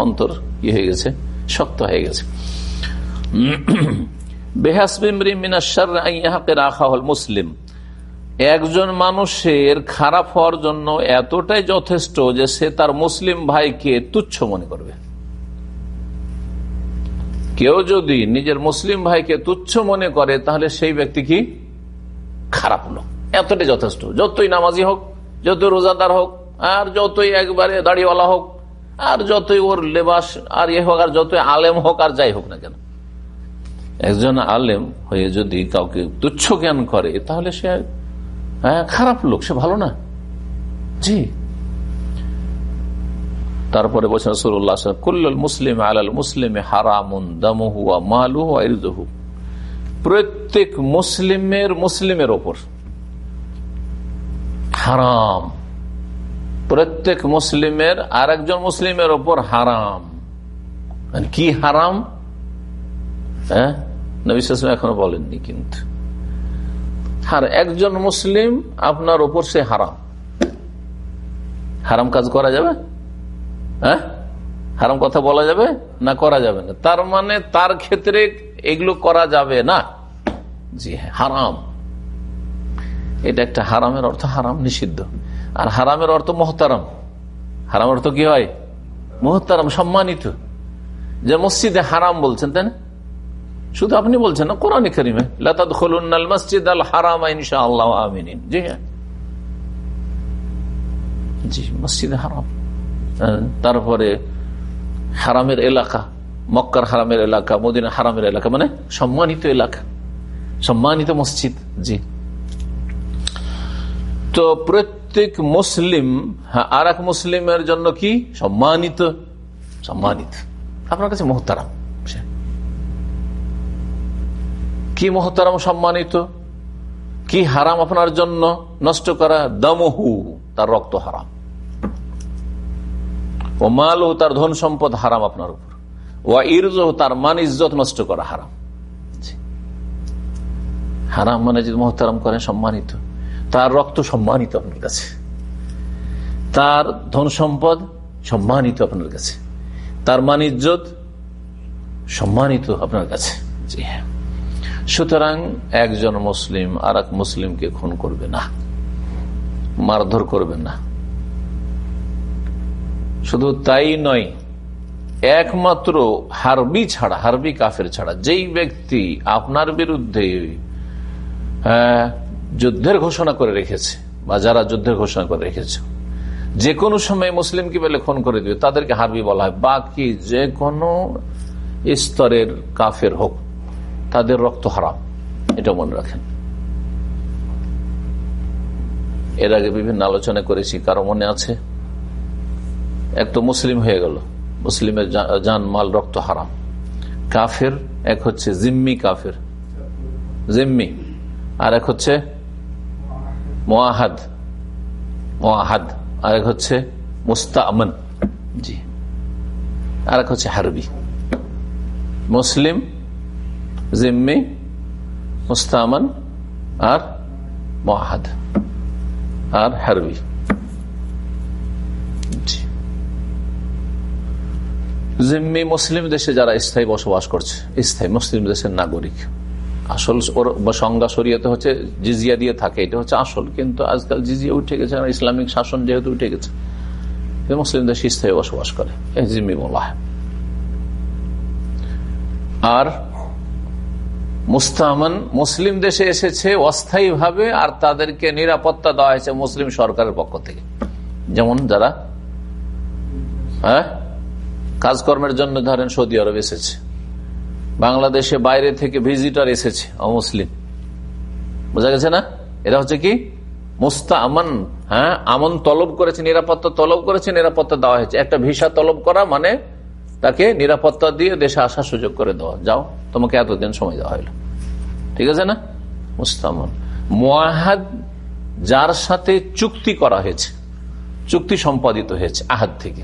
অন্তর কি হয়ে গেছে? শক্ত হয়ে গেছে। বেহাসবিমরি মিনাশার রাখা হল মুসলিম। একজন মানুষের খারাপ হওয়ার জন্য এতটাই যথেষ্ট যে সে তার মুসলিম ভাইকে তুচ্ছ মনে করবে। কেউ যদি নিজের মুসলিম ভাইকে তুচ্ছ মনে করে, তাহলে সেই ব্যক্তি কি? খারাপ লোক এতটাই যথেষ্ট। যতই নামাজি হোক, যতই রোজাদার হোক, আর যতই একবারে দাড়িওয়ালা হোক, আর যতই ওর লেবাস আর ইয়ে হোক, আর যতই আলেম হোক, আর যাই হোক না কেন। একজন আলেম হয়ে যদি কাউকে তুচ্ছ জ্ঞান করে, তাহলে সে হ্যাঁ খারাপ লোক, সে ভালো না। জি। তারপরে বলছেন কুল্লুল মুসলিম আলাল মুসলিমে হারামুন দামহুয়া মালুহু আইরদহু প্রত্যেক মুসলিমের মুসলিমের ওপর। হারাম। প্রত্যেক মুসলিমের আর একজন মুসলিমের ওপর হারাম। মানে কি হারাম? হ্যাঁ? নবিশ্বাস এখনও বলেননি কিন্তু। আর একজন মুসলিম আপনার ওপর সে হারাম। হারাম কাজ করা যাবে? হ্যাঁ? হারাম কথা বলা যাবে না করা যাবে না? তার মানে তার ক্ষেত্রে এগুলো করা যাবে না। জি হ্যাঁ হারাম। এটা একটা হারামের অর্থ হারাম নিষিদ্ধ। আর হারামের অর্থ মহতারাম। হারাম অর্থ কি হয়? মহতারাম, সম্মানিত। যে মসজিদে হারাম বলছেন, তাই না? শুধু আপনি বলছেন না কোরআন করিমে লতাদ মসজিদ আল হারাম জি মসজিদে হারাম। তারপরে হারামের এলাকা মক্কার হারামের এলাকা মদিনা হারামের এলাকা মানে সম্মানিত এলাকা সম্মানিত মসজিদ জি। তো প্রত্যেক মুসলিম হ্যাঁ, আর এক মুসলিমের জন্য কি? সম্মানিত সম্মানিত। আপনার কাছে মোহতারাম। কি মোহতারাম সম্মানিত? কি হারাম আপনার জন্য নষ্ট করা দমহু? তার রক্ত হারাম। ও মাল ও তার ধন সম্পদ হারাম আপনার উপর। ও ইরজ তার মান ইজ্জত নষ্ট করা হারাম। হারাম মানে যদি মহতারাম করেন, সম্মানিত। তার রক্ত সম্মানিত আপনার কাছে। তার ধন সম্পদ সম্মানিত আপনার কাছে। তার মান ইজ্জত সম্মানিত আপনার কাছে। জি হ্যাঁ। সুতরাং একজন মুসলিম আর এক মুসলিমকে খুন করবে না, মারধর করবে না। শুধু তাই নয়, একমাত্র হারবি ছাড়া, হারবি কাফের ছাড়া, যেই ব্যক্তি আপনার বিরুদ্ধে যুদ্ধের ঘোষণা করে রেখেছে বা যারা যুদ্ধের ঘোষণা করে রেখেছে, যে কোনো সময় মুসলিমকে পেলে খুন করে দিবে, তাদেরকে হারবি বলা হয়। বাকি যে কোনো স্তরের কাফের হোক তাদের রক্ত হারাম। এটা মনে রাখেন। এর আগে বিভিন্ন আলোচনা করেছি, কারও মনে আছে? এক তো মুসলিম হয়ে গেল। মুসলিমের জান, মাল, রক্ত হারাম। কাফের, এক হচ্ছে জিম্মি কাফের। জিম্মি। আর এক হচ্ছে মোয়াহাদ মোয়াহাদ আর এক হচ্ছে মুস্তামন জি। আর এক হচ্ছে হারবি। মুসলিম জিম্মি, মুস্তামান আর মহাদ আর হারবি। জিম্মি মুসলিম দেশে যারা স্থায়ী বসবাস করছে, স্থায়ী মুসলিম দেশের নাগরিক। আসল ওর সংজ্ঞা সরিয়েতে হচ্ছে জিজিয়া দিয়ে থাকে, এটা হচ্ছে আসল। কিন্তু আজকাল জিজিয়া উঠে গেছে ইসলামিক শাসন যেহেতু উঠে গেছে মুসলিম দেশে স্থায়ী বসবাস করে জিম্মি বলা আর মুস্তামান মুসলিম দেশে এসেছে অস্থায়ী ভাবে আর তাদেরকে নিরাপত্তা দেওয়া হয়েছে মুসলিম সরকারের পক্ষ থেকে। যেমন যারা হ্যাঁ? কাজকর্মের জন্য ধরেন সৌদি আরব এসেছে। বাংলাদেশে বাইরে থেকে ভিজিটার এসেছে অমুসলিম। বোঝা গেছে না? এটা হচ্ছে কি? মুস্তা আমান হ্যাঁ? আমন তলব করেছে, নিরাপত্তা তলব করেছে, নিরাপত্তা দেওয়া হয়েছে। একটা ভিসা তলব করা মানে তাকে নিরাপত্তা দিয়ে দেশে আসার সুযোগ করে দেওয়া যাও, তোমাকে এতদিন সময় দেওয়া হইল। ঠিক আছে না? মুস্তামন মোয়াহাদ যার সাথে চুক্তি করা হয়েছে, চুক্তি সম্পাদিত হয়েছে আহাদ থেকে।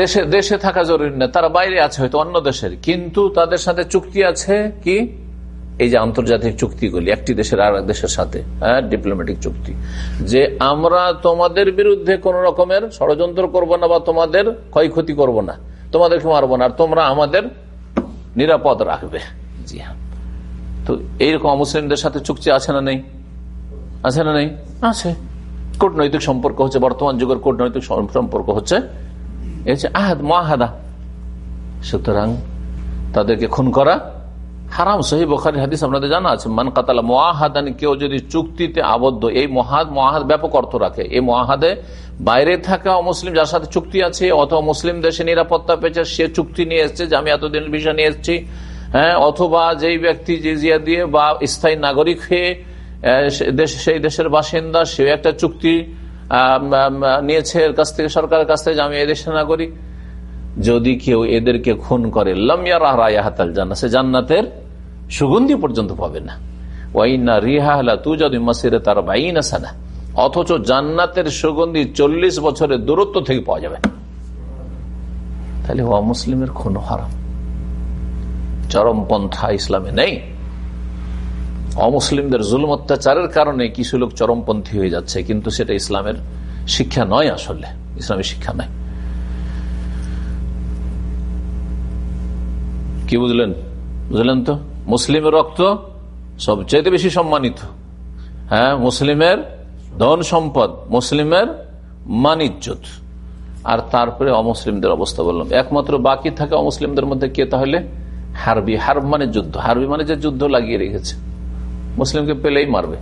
দেশে দেশে থাকা জরুরি না। তারা বাইরে আছে, হয়তো অন্য দেশের। কিন্তু তাদের সাথে চুক্তি আছে কি? এই যে আন্তর্জাতিক চুক্তিগুলি, একটি দেশের আর দেশের সাথে হ্যাঁ ডিপ্লোম্যাটিক চুক্তি, যে আমরা তোমাদের বিরুদ্ধে কোন রকমের ষড়যন্ত্র করব না বা তোমাদের ক্ষয়ক্ষতি করব না, তোমাদেরকে মারবো না, আর তোমরা আমাদের নিরাপদ রাখবে। জি হ্যাঁ। তো এইরকম অমুসলিমদের সাথে চুক্তি আছে না নেই? আছে না নেই? আছে। কূটনৈতিক সম্পর্ক হচ্ছে, বর্তমান যুগের কূটনৈতিক সম্পর্ক হচ্ছে আহাদ মাহাদা সুতরাং তাদেরকে খুন করা হারাম, সহি বখারি হাদিস আপনাদের জানা আছে। মান কাতালা মহাদান কেউ যদি চুক্তিতে আবদ্ধ, এই মহাদ মহাদ ব্যাপক অর্থ রাখে। এই মহাদে বাইরে থাকা মুসলিম যার সাথে চুক্তি আছে, অথবা মুসলিম দেশে নিরাপত্তা পেয়েছে, সে চুক্তি নিয়ে এসছে, যে আমি এতদিন ভিসা নিয়ে এসেছি। হ্যাঁ অথবা যেই ব্যক্তি জিজিয়া দিয়ে বা স্থায়ী নাগরিক হয়ে সেই দেশের বাসিন্দা সে একটা চুক্তি নিয়েছে এর কাছ থেকে, সরকারের কাছ থেকে, যে আমি এই দেশের নাগরিক। যদি কেউ এদেরকে খুন করে জান্না সে জান্নাতের সুগন্ধি পর্যন্ত পাবে না। ওয়াইনা রিহাহলা তু যদি মাসিরে তার বাইন অথচ জান্নাতের সুগন্ধি চল্লিশ বছরের দূরত্ব থেকে পাওয়া যাবে। তাহলে ও মুসলিমের খুন হারাম। চরমপন্থা ইসলামে নেই। অমুসলিমদের জুলম অত্যাচারের কারণে কিছু লোক চরমপন্থী হয়ে যাচ্ছে, কিন্তু সেটা ইসলামের শিক্ষা নয় আসলে। ইসলামের শিক্ষা নয়। কি বুঝলেন? বুঝলেন তো? মুসলিমের রক্ত সবচেয়ে বেশি সম্মানিত। হ্যাঁ মুসলিমের ধন সম্পদ, মুসলিমের মানিজ্যত আর তারপরে অমুসলিমদের অবস্থা বললাম। একমাত্র বাকি থাকে অমুসলিমদের মধ্যে কে তাহলে? হারবি। হারব মানে যুদ্ধ। হারবি মানে যে যুদ্ধ লাগিয়ে রেখেছে। মুসলিমকে পেলেই মারবে।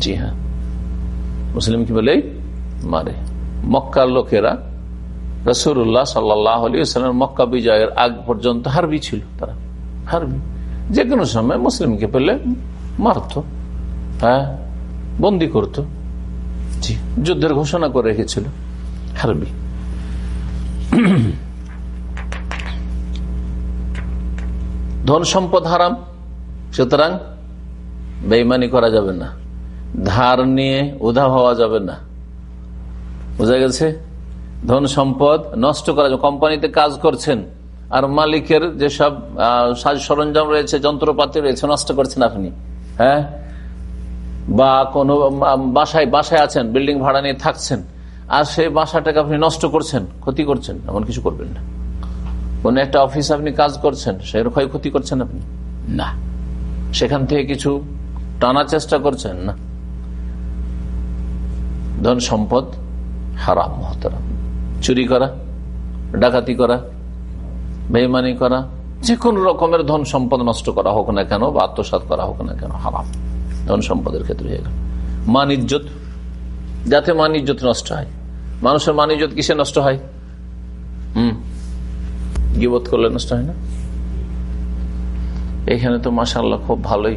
জি হ্যাঁ। মুসলিমকে পেলেই মারে। মক্কার লোকেরা রসুল্লাহ সাল্লাহ আলিয়াল্লাম মক্কা বিজয়ের আগ পর্যন্ত হারবি ছিল তারা। হারবি। যে কোনো সময় মুসলিমকে পেলে মারত হ্যাঁ বন্দি করত। জি, যুদ্ধের ঘোষণা করে রেখেছিল। হারবি। ধন সম্পদ হারাম, সুতরাং বেইমানি করা যাবে না। ধার নিয়ে উধা হওয়া যাবে না। বোঝা গেছে? ধন সম্পদ নষ্ট করা কোম্পানিতে কাজ করছেন, আর মালিকের যেসব সাজ সরঞ্জাম রয়েছে, যন্ত্রপাতি রয়েছে, নষ্ট করছেন আপনি। হ্যাঁ? বা কোনো বাসায় বাসায় আছেন, বিল্ডিং ভাড়া নিয়ে থাকছেন, আর সেই বাসাটাকে আপনি নষ্ট করছেন, ক্ষতি করছেন, এমন কিছু করবেন না। কোন একটা অফিস আপনি কাজ করছেন, সের ক্ষয়ক্ষতি করছেন আপনি? না। সেখান থেকে কিছু টানার চেষ্টা করছেন না। ধন সম্পদ হারাম মহতরাম। চুরি করা, ডাকাতি করা, বেইমানি করা যে কোন রকমের ধন সম্পদ নষ্ট করা হোক না কেন বা আত্মসাত করা হোক না কেন, হারাম। ধন সম্পদের ক্ষেত্রে হয়ে গেল মান ইজ্জত, যাতে মান ইজ্জত নষ্ট হয়। মানুষের মান ইজ্জত কিসে নষ্ট হয়? হম? গিবোধ করলে নষ্ট হয় না? এখানে তো মাসাল্লাহ খুব ভালোই।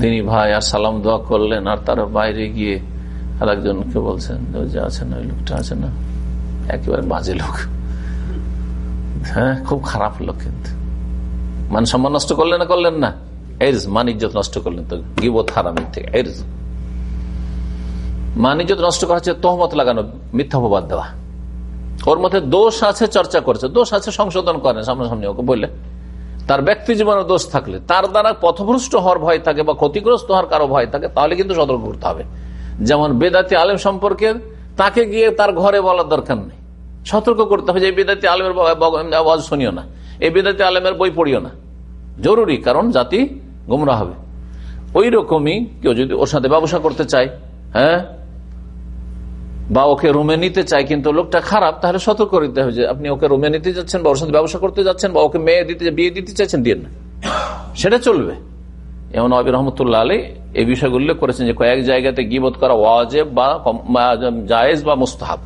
দিনী ভাই আর সালাম দোয়া করলেন আর তার বাইরে গিয়ে আর একজনকে বলছেন যে আছেন, ওই লোকটা আছে না? একেবারে বাজে লোক। হ্যাঁ খুব খারাপ লোক কিন্তু। মান সম্মান নষ্ট করলেন না করলেন না? এর মান ইজ্জত নষ্ট করলেন তো, গিবত হারামের থেকে এর মান ইজ্জত নষ্ট করা হচ্ছে তহমত লাগানো, মিথ্যা অপবাদ দেওয়া। ওর মধ্যে দোষ আছে, চর্চা করছে, দোষ আছে, সংশোধন করেন সামনাসামনি ওকে বললে। তার ব্যক্তি জীবনে দোষ থাকলে, তার দ্বারা পথভ্রষ্ট হওয়ার ভয় থাকে বা ক্ষতিগ্রস্ত হওয়ার কারও ভয় থাকে, তাহলে কিন্তু সতর্ক করতে হবে। যেমন বেদাতি আলেম সম্পর্কে তাকে গিয়ে তার ঘরে বলার দরকার নেই। সতর্ক করতে হবে যে বেদাতি আলেমের আওয়াজ শুনিও না। এই বেদাতি আলেমের বই পড়িও না। জরুরি, কারণ জাতি গুমরা হবে। ওই রকমই কেউ যদি ওর সাথে ব্যবসা করতে চায় হ্যাঁ? বা ওকে রুমে নিতে চাই কিন্তু লোকটা খারাপ, তাহলে সতর্ক করতে হবে যে, আপনি ওকে রুমে নিতে যাচ্ছেন বা ওর সাথে ব্যবসা করতে যাচ্ছেন বা ওকে মেয়ে দিতে, বিয়ে দিতে চাইছেন দিয়ে না। সেটা চলবে। এমন আবি রহমতুল্লাহ আলী এই বিষয়গুলো উল্লেখ করেছেন যে কয়েক জায়গাতে গিবোধ করা ওয়াজেব বা জায়েজ বা মুস্তাহাব।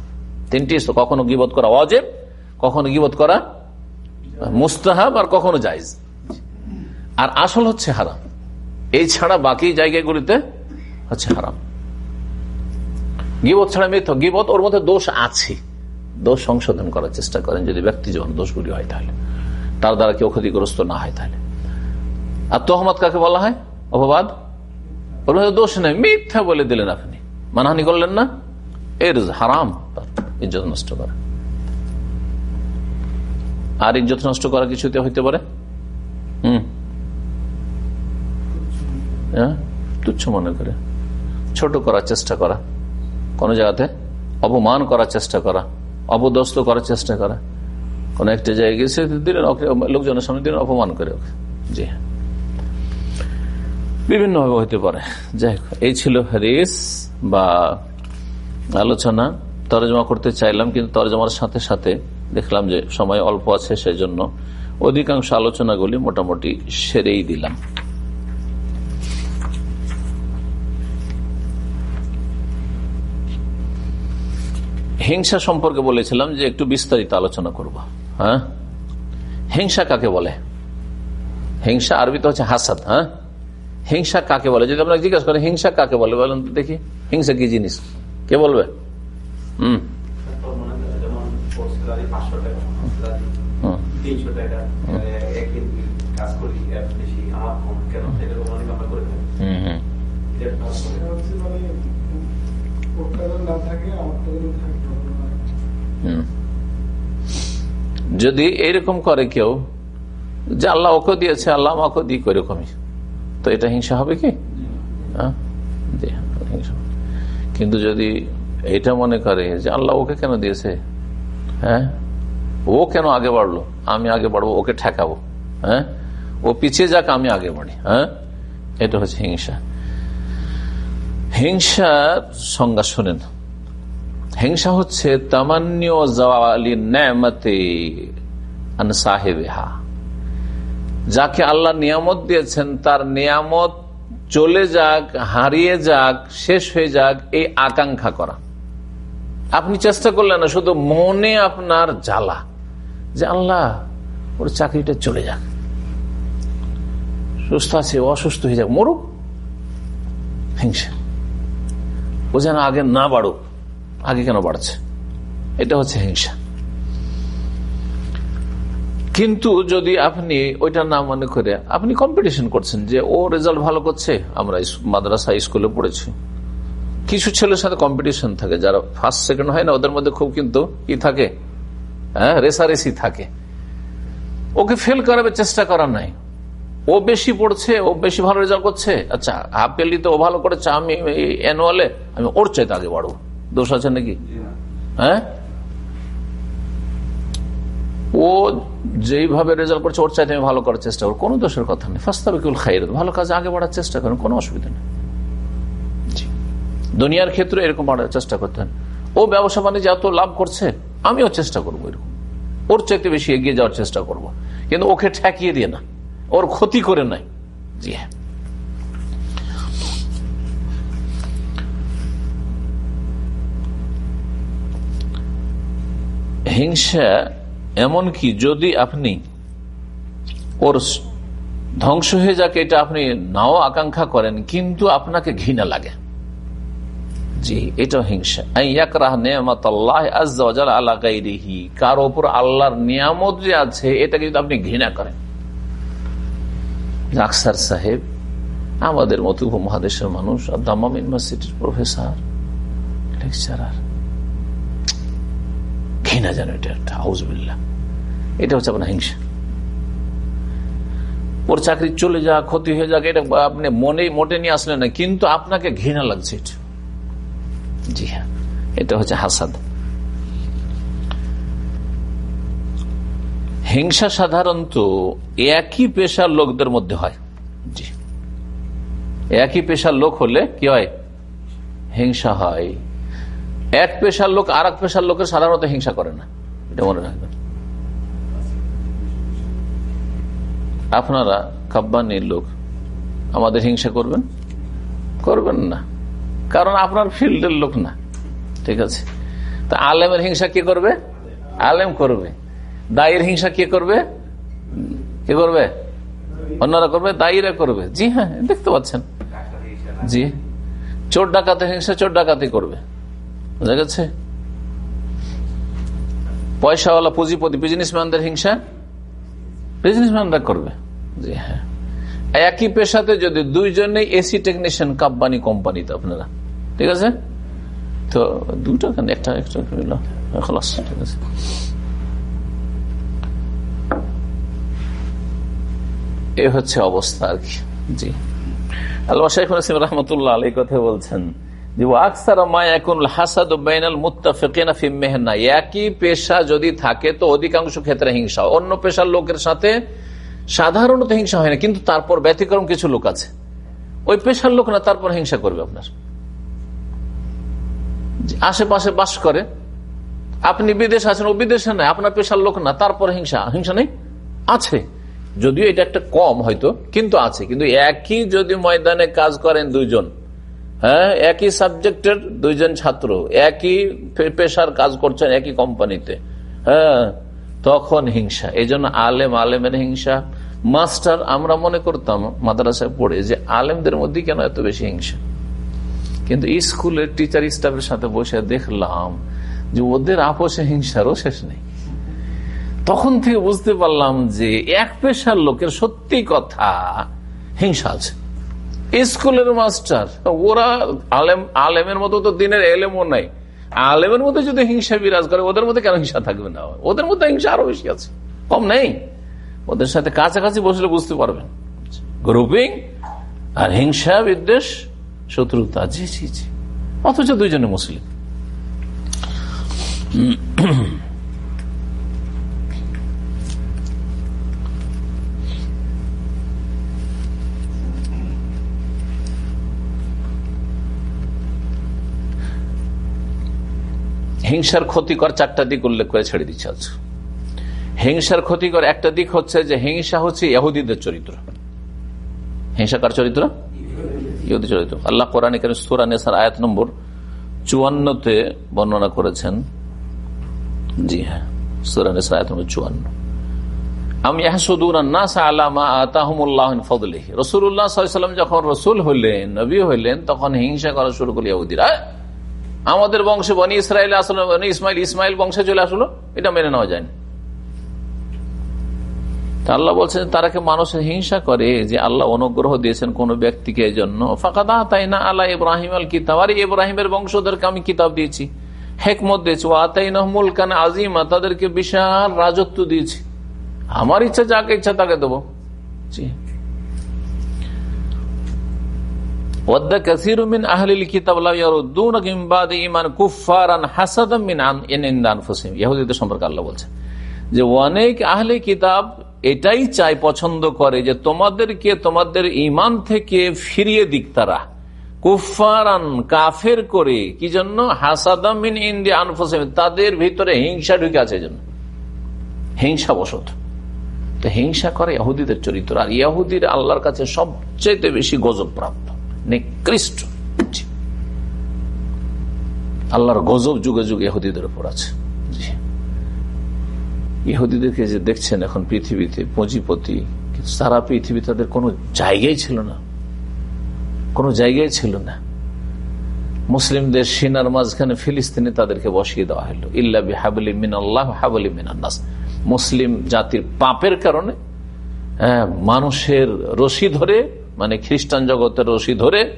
তিনটি কখনো গিবোধ করা ওয়াজেব, কখনো গিবত করা মুস্তাহাব আর কখনো জায়েজ। আর আসল হচ্ছে হারাম। এই ছাড়া বাকি জায়গাগুলিতে হচ্ছে হারাম। গিবত ছাড়া মৃত গিবত ওর মধ্যে দোষ আছে। দোষ সংশোধন করার চেষ্টা করেন যদি ব্যক্তি যখন দোষগুলি হয় তাহলে। তার দ্বারা কেউ ক্ষতিগ্রস্ত না হয় তাহলে। আর তোহমদ কাকে বলা হয়? অপবাদ? দোষ নেই। মিথ্যা বলে দিলেন আপনি। মানহানি করলেন না? এর হারাম ইজ্জত নষ্ট করা। আর ইজ্জত নষ্ট করা কিছুতে হইতে পারে? হম? তুচ্ছ মনে করে। ছোট করার চেষ্টা করা। কোন জায়গাতে অপমান করার চেষ্টা করা। অপদস্ত করার চেষ্টা করা। কোন একটা জায়গায় গেছে দিলেন লোকজনের সামনে দিলেন, অপমান করে ওকে। জি হ্যাঁ। বিভিন্নভাবে হইতে পারে। যাই হোক, এই ছিল হারিস বা আলোচনা। তরজমা করতে চাইলাম, কিন্তু তরজমার সাথে সাথে দেখলাম যে সময় অল্প আছে সেই জন্য অধিকাংশ আলোচনাগুলি মোটামুটি সেরেই দিলাম। হিংসা সম্পর্কে বলেছিলাম যে একটু বিস্তারিত আলোচনা করব। হ্যাঁ? হিংসা কাকে বলে? হিংসা আরবিতে হচ্ছে হাসাদ হ্যাঁ? হিংসা কাকে বলে? যদি আপনাকে জিজ্ঞাসা করেন, হিংসা কাকে বলে, বলেন দেখি। হিংসা কি জিনিস? কে বলবে? হম। যদি এইরকম করে কেউ, যে আল্লাহ ওকে দিয়েছে, আল্লাহ আমাকে দিক ওইরকমই তো এটা হিংসা হবে কি? কিন্তু যদি এটা মনে করে যে আল্লাহ ওকে কেন দিয়েছে? হ্যাঁ? ও কেন আগে বাড়লো? আমি আগে বাড়বো, ওকে ঠেকাবো। হ্যাঁ? ও পিছিয়ে যাক, আমি আগে বাড়ি। হ্যাঁ? এটা হচ্ছে হিংসা। হিংসার সংজ্ঞা শোনেন। হিংসা হচ্ছে তামান্য সাহেবেহা। যাকে আল্লাহ নিয়ামত দিয়েছেন, তার নিয়ামত চলে যাক, হারিয়ে যাক, শেষ হয়ে যাক, এই আকাঙ্ক্ষা করা। আপনি চেষ্টা করলেন না, শুধু মনে আপনার জ্বালা যে আল্লাহ, ওর চাকরিটা চলে যাক। সুস্থ আছে, অসুস্থ হয়ে যাক, মরুক। হিংসা। ও যেন আগে না বাড়ুক, আগে কেন বাড়ছে? এটা হচ্ছে হিংসা। কিন্তু যদি আপনি ওইটা না মনে করে আপনি কম্পিটিশন করছেন যে ও রেজাল্ট ভালো করছে আমরা মাদ্রাসা স্কুলে পড়েছি। কিছু ছেলের সাথে কম্পিটিশন থাকে যারা ফার্স্ট সেকেন্ড হয় না ওদের মধ্যে খুব কিন্তু ই থাকে হ্যাঁ রেসারেসি থাকে। ওকে ফেল করাবে চেষ্টা করার নাই। ও বেশি পড়ছে ও বেশি ভালো রেজাল্ট করছে আচ্ছা হাফ ইয়ারলিতে ও ভালো করেছে আমি অ্যানুয়ালে আমি ওর চাইতে আগে বাড়বো। দোষ আছে নাকি? হ্যাঁ? ও যেইভাবে রেজাল্ট করছে ওর চাইতে আমি ভালো করার চেষ্টা করব। কোনো দোষের কথা নেই। ফাস্তাবিকুল খাইর। ভালো কাজে আগে বাড়ার চেষ্টা করেন কোনো অসুবিধা নেই। দুনিয়ার ক্ষেত্রে এরকম বাড়ার চেষ্টা করতেন। ও ব্যবসা বাণিজ্য এত লাভ করছে আমিও চেষ্টা করব এরকম। ওর চাইতে বেশি এগিয়ে যাওয়ার চেষ্টা করব। কিন্তু ওকে ঠেকিয়ে দিয়ে না। ওর ক্ষতি করে নাই। জি হ্যাঁ। হিংসা এমনকি যদি আপনি ওর ধ্বংস হয়ে যাকে, এটা আপনি নাও আকাঙ্ক্ষা করেন, কিন্তু আপনাকে ঘৃণা লাগে। জি এটা হিংসা। কার ওপর আল্লাহর নিয়ামত যে আছে, এটাকে যদি আপনি ঘৃণা করেন। আকসার সাহেব, আমাদের মতো উপমহাদেশের মানুষ আর দামাম ইউনিভার্সিটির প্রফেসর, লেকচারার। ঘৃণা যেন এটা? একটা হাউজবিল্লা এটা হচ্ছে আপনার হিংসা। ওর চাকরি চলে যাক, ক্ষতি হয়ে যাক, এটা আপনি মনে মোটে নিয়ে আসলেন না, কিন্তু আপনাকে ঘৃণা লাগছে জি হ্যাঁ এটা হচ্ছে হাসাদ। হিংসা সাধারণত একই পেশার লোকদের মধ্যে হয়। জি। একই পেশার লোক হলে কি হয়? হিংসা হয়। এক পেশার লোক আর এক পেশার লোকের সাধারণত হিংসা করে না। এটা মনে রাখবেন। আপনারা কাব্বানির লোক, আমাদের হিংসা করবেন? করবেন না। কারণ আপনার ফিল্ডের লোক না। ঠিক আছে? তা আলেমের হিংসা কে করবে? আলেম করবে। দায়ের হিংসা কে করবে? কে করবে? অন্যরা করবে? দায়ীরা করবে। জি হ্যাঁ দেখতে পাচ্ছেন। জি। চোর ডাকাতে হিংসা চোর ডাকাতি করবে। বুঝা গেছে? পয়সাওয়ালা পুঁজিপতি বিজনেসম্যানদের হিংসা? বিজনেসম্যানরা করবে। জি হ্যাঁ। একই পেশাতে যদি দুইজনে এসি টেকনিশিয়ান কাব্বানি কোম্পানিতে আপনারা। ঠিক আছে? তো দুটো একটা একটা ঠিক আছে। এ হচ্ছে অবস্থা আর কি। জি। আল্লাহ শেখ রহমতুল্লাহ আলী কথা বলছেন। একই পেশা যদি থাকে তো অধিকাংশ ক্ষেত্রে হিংসা অন্য পেশার লোকের সাথে সাধারণত হিংসা হয় না, কিন্তু তারপর ব্যতিক্রম কিছু লোক আছে। ওই পেশার লোক না, তারপর হিংসা করবে আপনার। আশেপাশে বাস করে, আপনি বিদেশ আছেন, ও বিদেশে নাই, আপনার পেশার লোক না, তারপর হিংসা। হিংসা নেই? আছে। যদিও এটা একটা কম হয়তো, কিন্তু আছে। কিন্তু একই যদি ময়দানে কাজ করেন দুইজন হ্যাঁ একই সাবজেক্টের দুইজন ছাত্র, একই পেশার কাজ করছেন একই কোম্পানিতে। হ্যাঁ তখন হিংসা। এই জন্য আলেম আলেমের হিংসা। মাস্টার, আমরা মনে করতাম মাদ্রাসায় পড়ে যে আলেমদের মধ্যে কেন এত বেশি হিংসা? কিন্তু স্কুলের টিচার স্টাফের সাথে বসে দেখলাম যে ওদের আপোষে হিংসারও শেষ নেই। তখন থেকে বুঝতে পারলাম যে এক পেশার লোকের সত্যি কথা হিংসা আছে। স্কুলের মাস্টার। ওরা আলেম আলেমের মতো তো দিনের এলেমও নাই। আলেমের মধ্যে যদি হিংসা বিরাজ করে, ওদের মধ্যে কেন হিংসা থাকবে না? ওদের মধ্যে হিংসা আরও বেশি আছে। কম নেই। ওদের সাথে কাছাকাছি বসলে বুঝতে পারবেন। গ্রুপিং আর হিংসা, বিদ্বেষ, শত্রুতা জি জি জি অথচ দুইজনে মুসলিম। হিংসার ক্ষতিকর চারটা দিক উল্লেখ করে ছেড়ে দিচ্ছে আজ। হিংসার ক্ষতিকর একটা দিক হচ্ছে যে হিংসা হচ্ছে ইহুদিদের চরিত্র। হিংসা কার চরিত্র? ইহুদি চরিত্র। আল্লাহ কোরআন এখানে সুরানেসার আয়াত নম্বর চুয়ান্নতে বর্ণনা করেছেন। জি হ্যাঁ সুরানেসার আয়াত নম্বর চুয়ান্ন। আমি রসুল্লাহ যখন রসুল হইলেন, নবী হইলেন, তখন হিংসা করা শুরু করলি ইহুদিরা। আমাদের বংশে বনি ইসরায়েল আসলো ইসমাইল ইসমাইল বংশে চলে আসলো, এটা মেনে নেওয়া যায়নি। আল্লাহ বলছেন তারা কে মানুষের হিংসা করে যে আল্লাহ অনুগ্রহ দিয়েছেন কোন ব্যক্তিকে এই জন্য? ফাঁকাদা তাই না আল্লাহ ইব্রাহিম আল কিতাব। আর ইব্রাহিমের বংশধরকে আমি কিতাব দিয়েছি, হেকমত দিয়েছি। ও আতাই নহমুল কান আজিমা তাদেরকে বিশাল রাজত্ব দিয়েছি। আমার ইচ্ছা, যাকে ইচ্ছা তাকে দেবো। জি সম্পর্কে আল্লাহ যে, অনেক আহলে কিতাব এটাই পছন্দ করে যে, তোমাদেরকে তোমাদের ইমান থেকে ফিরিয়ে কাফের করে। কি জন্য? হাসাদামিন ইন্ডিয়া আনফুসিম। তাদের ভিতরে হিংসা ঢুকে আছে হিংসা বসত তো হিংসা করে ইহুদিদের চরিত্র। আর ইয়াহুদির আল্লাহর কাছে সবচেয়ে বেশি গজব প্রাপ্ত নিকৃষ্ট। আল্লাহর গজব যুগে যুগে ইহুদিদের উপর আছে। ইহুদিদেরকে যে দেখছেন এখন পৃথিবীতে পুঁজিপতি সারা পৃথিবী তাদের কোনো জায়গায় ছিল না। কোনো জায়গায় ছিল না। মুসলিমদের সিনার মাঝখানে ফিলিস্তিনে তাদেরকে বসিয়ে দেওয়া হলো। ইল্লা হাবলি মিন আল্লাহ হাবলি মিনান্নাস। মুসলিম জাতির পাপের কারণে হ্যাঁ, মানুষের রশি ধরে মানে খ্রিস্টান জগতের রশি ধরে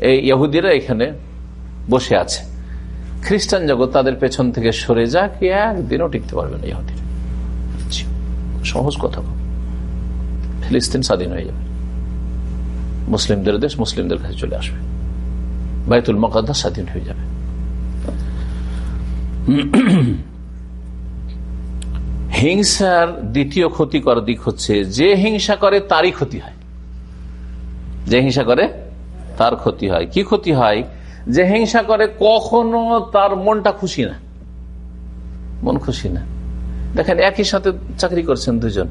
এই ইহুদিরা এখানে বসে আছে। খ্রিস্টান জগৎ তাদের পেছন থেকে সরে যাক, একদিনও টিকতে পারবে না ইহুদিরা। সহজ কথা। ফিলিস্তিন স্বাধীন হয়ে যাবে। মুসলিমদের দেশ মুসলিমদের কাছে চলে আসবে। বাইতুল মকাদ্দা স্বাধীন হয়ে যাবে। হিংসার দ্বিতীয় ক্ষতিকর দিক হচ্ছে, যে হিংসা করে তারই ক্ষতি হয়। যে হিংসা করে, তার ক্ষতি হয়। কি ক্ষতি হয়? যে হিংসা করে, কখনো তার মনটা খুশি না। মন খুশি না। দেখেন, একই সাথে চাকরি করছেন দুজন।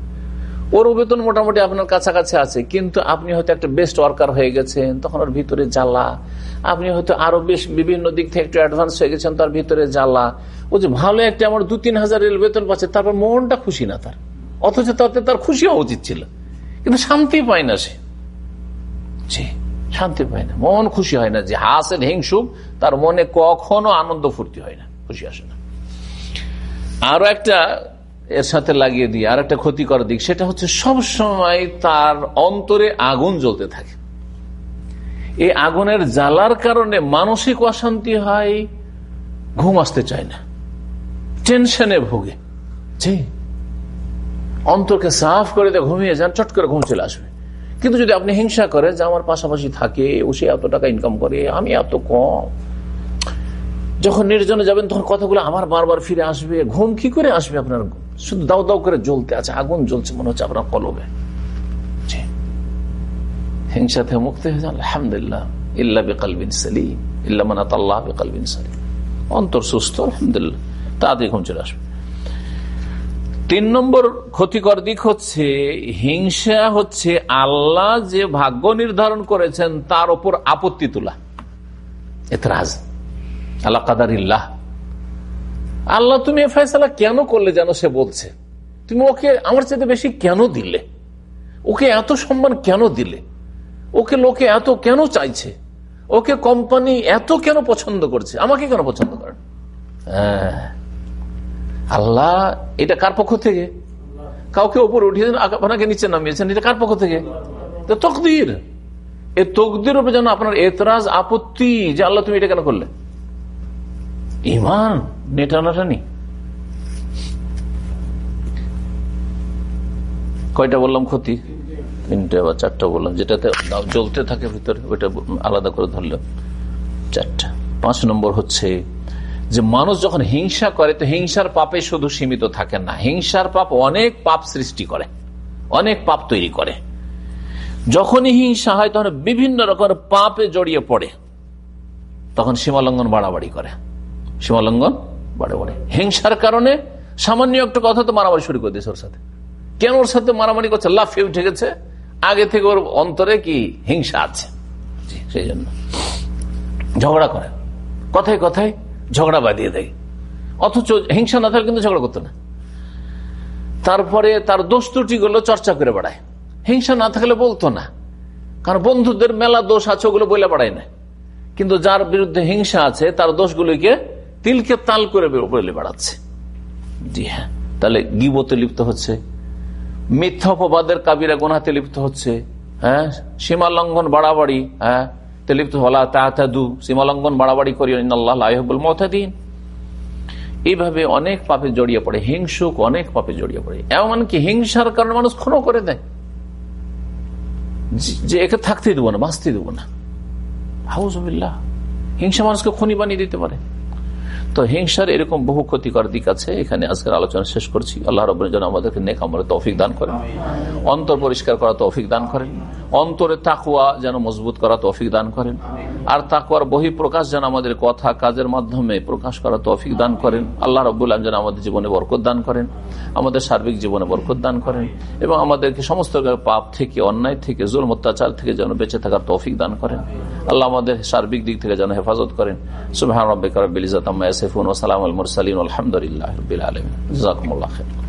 ওর বেতন মোটামুটি আপনার কাছাকাছি আছে, কিন্তু আপনি হয়তো একটা বেস্ট ওয়ার্কার হয়ে গেছেন, তখন ওর ভিতরে জ্বালা। আপনি হয়তো আরও বেশ বিভিন্ন দিক থেকে একটু অ্যাডভান্স হয়ে গেছেন, তার ভিতরে জ্বালা। ও যে ভালো একটা আমার দু তিন হাজার রেল বেতন পাচ্ছে, তারপর মনটা খুশি না তার। অথচ তাতে তার খুশি হওয়া উচিত ছিল। কিন্তু শান্তি পায় না সে। শান্তি পায় না। মন খুশি হয় না যে হাসের হিংসুক, তার মনে কখনো আনন্দ ফুর্তি হয় না। খুশি আসে না। আরও একটা এর সাথে লাগিয়ে দিয়ে আর একটা ক্ষতিকর দিক, সেটা হচ্ছে সব সময় তার অন্তরে আগুন জ্বলতে থাকে। এই আগুনের জ্বালার কারণে মানসিক অশান্তি হয়, ঘুম আসতে চায় না। টেনশনে ভোগে। জি। অন্তরকে সাফ করে দিয়ে ঘুমিয়ে যান, চট করে ঘুম চলে আসবে। কিন্তু যদি আপনি হিংসা করেন যে আমার পাশাপাশি থাকে, ও সে এত টাকা ইনকাম করে, আমি এত কম। যখন নির্জনে যাবেন, তখন কথাগুলো আমার বারবার ফিরে আসবে। ঘুম কি করে আসবে আপনার? শুধু দাও দাও করে জ্বলতে আছে, আগুন জ্বলছে, মনে হচ্ছে আপনার কলবে। হিংসা থেকে মুক্ত হয়ে যান, আলহামদুলিল্লাহ। ইল্লা বেকালবিন সালিম, ইল্লা মানাত আল্লাহ বেকালবিন সালিম। অন্তর সুস্থ, আলহামদুলিল্লাহ। তাড়াতাড়ি ঘুম চলে আসবে। তিন নম্বর ক্ষতিকর দিক হচ্ছে, হিংসা হচ্ছে আল্লাহ যে ভাগ্য নির্ধারণ করেছেন, তার ওপর আপত্তি তোলা। এতরাজ। আল্লাহ কাদারিল্লাহ। আল্লাহ, তুমি এ ফেসলা কেন করলে যেন সে বলছে? তুমি ওকে আমার চাইতে বেশি কেন দিলে? ওকে এত সম্মান কেন দিলে? ওকে লোকে এত কেন চাইছে? ওকে কোম্পানি এত কেন পছন্দ করছে? আমাকে কেন পছন্দ করে? হ্যাঁ। আল্লাহ, এটা কার পক্ষ থেকে? কাউকে ওপরে উঠিয়েছেন আপনাকে নিচে নামিয়েছেন, এটা কার পক্ষ থেকে? তকদির। এ তকদির উপরে যেন আপনার এতরাজ, আপত্তি যে আল্লাহ তুমি এটা কেন করলে? ইমান, নেটানাটানি। কয়টা বললাম ক্ষতি? তিনটা বা চারটা বললাম। যেটাতে জ্বলতে থাকে ভিতরে, ওইটা আলাদা করে ধরলাম। চারটা। পাঁচ নম্বর হচ্ছে যে মানুষ যখন হিংসা করে, তো হিংসার পাপে শুধু সীমিত থাকে না। হিংসার পাপ অনেক পাপ সৃষ্টি করে, অনেক পাপ তৈরি করে। যখনই হিংসা হয়, তখন বিভিন্ন রকমের পাপে জড়িয়ে পড়ে। তখন সীমালঙ্ঘন বাড়াবাড়ি করে। সীমালঙ্ঘন বাড়ে বাড়ে হিংসার কারণে সামান্য একটা কথা তো মারামারি শুরু করে দিয়েছে ওর সাথে। কেন ওর সাথে মারামারি করছে? লাফিয়ে উঠে গেছে। আগে থেকে ওর অন্তরে কি হিংসা আছে? সেই জন্য। ঝগড়া করে। কথায় কথায় ঝগড়া বাঁধিয়ে দেয়। অথচ হিংসা না থাকলে কিন্তু ঝগড়া করতো না। তারপরে তার দোষ ত্রুটিগুলো চর্চা করে বেড়ায়। হিংসা না থাকলে বলতো না। কারণ বন্ধুদের মেলা দোষ আছে, ওগুলো বলে বেড়ায় না। কিন্তু যার বিরুদ্ধে হিংসা আছে, তার দোষগুলিকে তিলকে তাল করে বলে বেড়াচ্ছে। জি হ্যাঁ তাহলে গিবতে লিপ্ত হচ্ছে। মিথ্যা অপবাদের কাবিরা গোনাতে লিপ্ত হচ্ছে। হ্যাঁ সীমা লঙ্ঘন বাড়াবাড়ি হ্যাঁ লিপ্ত হলা তাহাদু সীমা লঙ্ঘন বাড়াবাড়ি করি আল্লাহ মতাদিন। এইভাবে অনেক পাপে জড়িয়ে পড়ে, হিংসুক অনেক পাপে জড়িয়ে পড়ে। এমনকি হিংসার কারণে মানুষ খুনও করে দেয়। যে একে থাকতে দেবো না, বাঁচতে দেবো না। হাউজবিল্লাহ হিংসা মানুষকে খুনি বানিয়ে দিতে পারে। তো হিংসার এরকম বহু ক্ষতিকর দিক আছে এখানে আজকের আলোচনা শেষ করছি। আল্লাহ রব যেন আমাদেরকে নেক আমলে তৌফিক দান করেন। অন্তর পরিষ্কার করা তৌফিক দান করেন। অন্তরে তাকুয়া যেন মজবুত করা তৌফিক দান করেন। আর তাকুয়ার বহি প্রকাশ যেন আমাদের কথা কাজের মাধ্যমে প্রকাশ করা তৌফিক দান করেন। আল্লাহ রবুল্লাহ যেন আমাদের জীবনে বরকত দান করেন। আমাদের সার্বিক জীবনে বরকত দান করেন। এবং আমাদেরকে সমস্ত পাপ থেকে অন্যায় থেকে জোর অত্যাচার থেকে যেন বেঁচে থাকার তৌফিক দান করেন। আল্লাহ আমাদের সার্বিক দিক থেকে যেন হেফাজত করেন। সুবাহ রব্বিক রব্বিল ইজাত ইয়াসিফুন ওয়া সালামুল মুরসালিন আলহামদুলিল্লাহি রাব্বিল আলামিন জাযাকুমুল্লাহ খাইর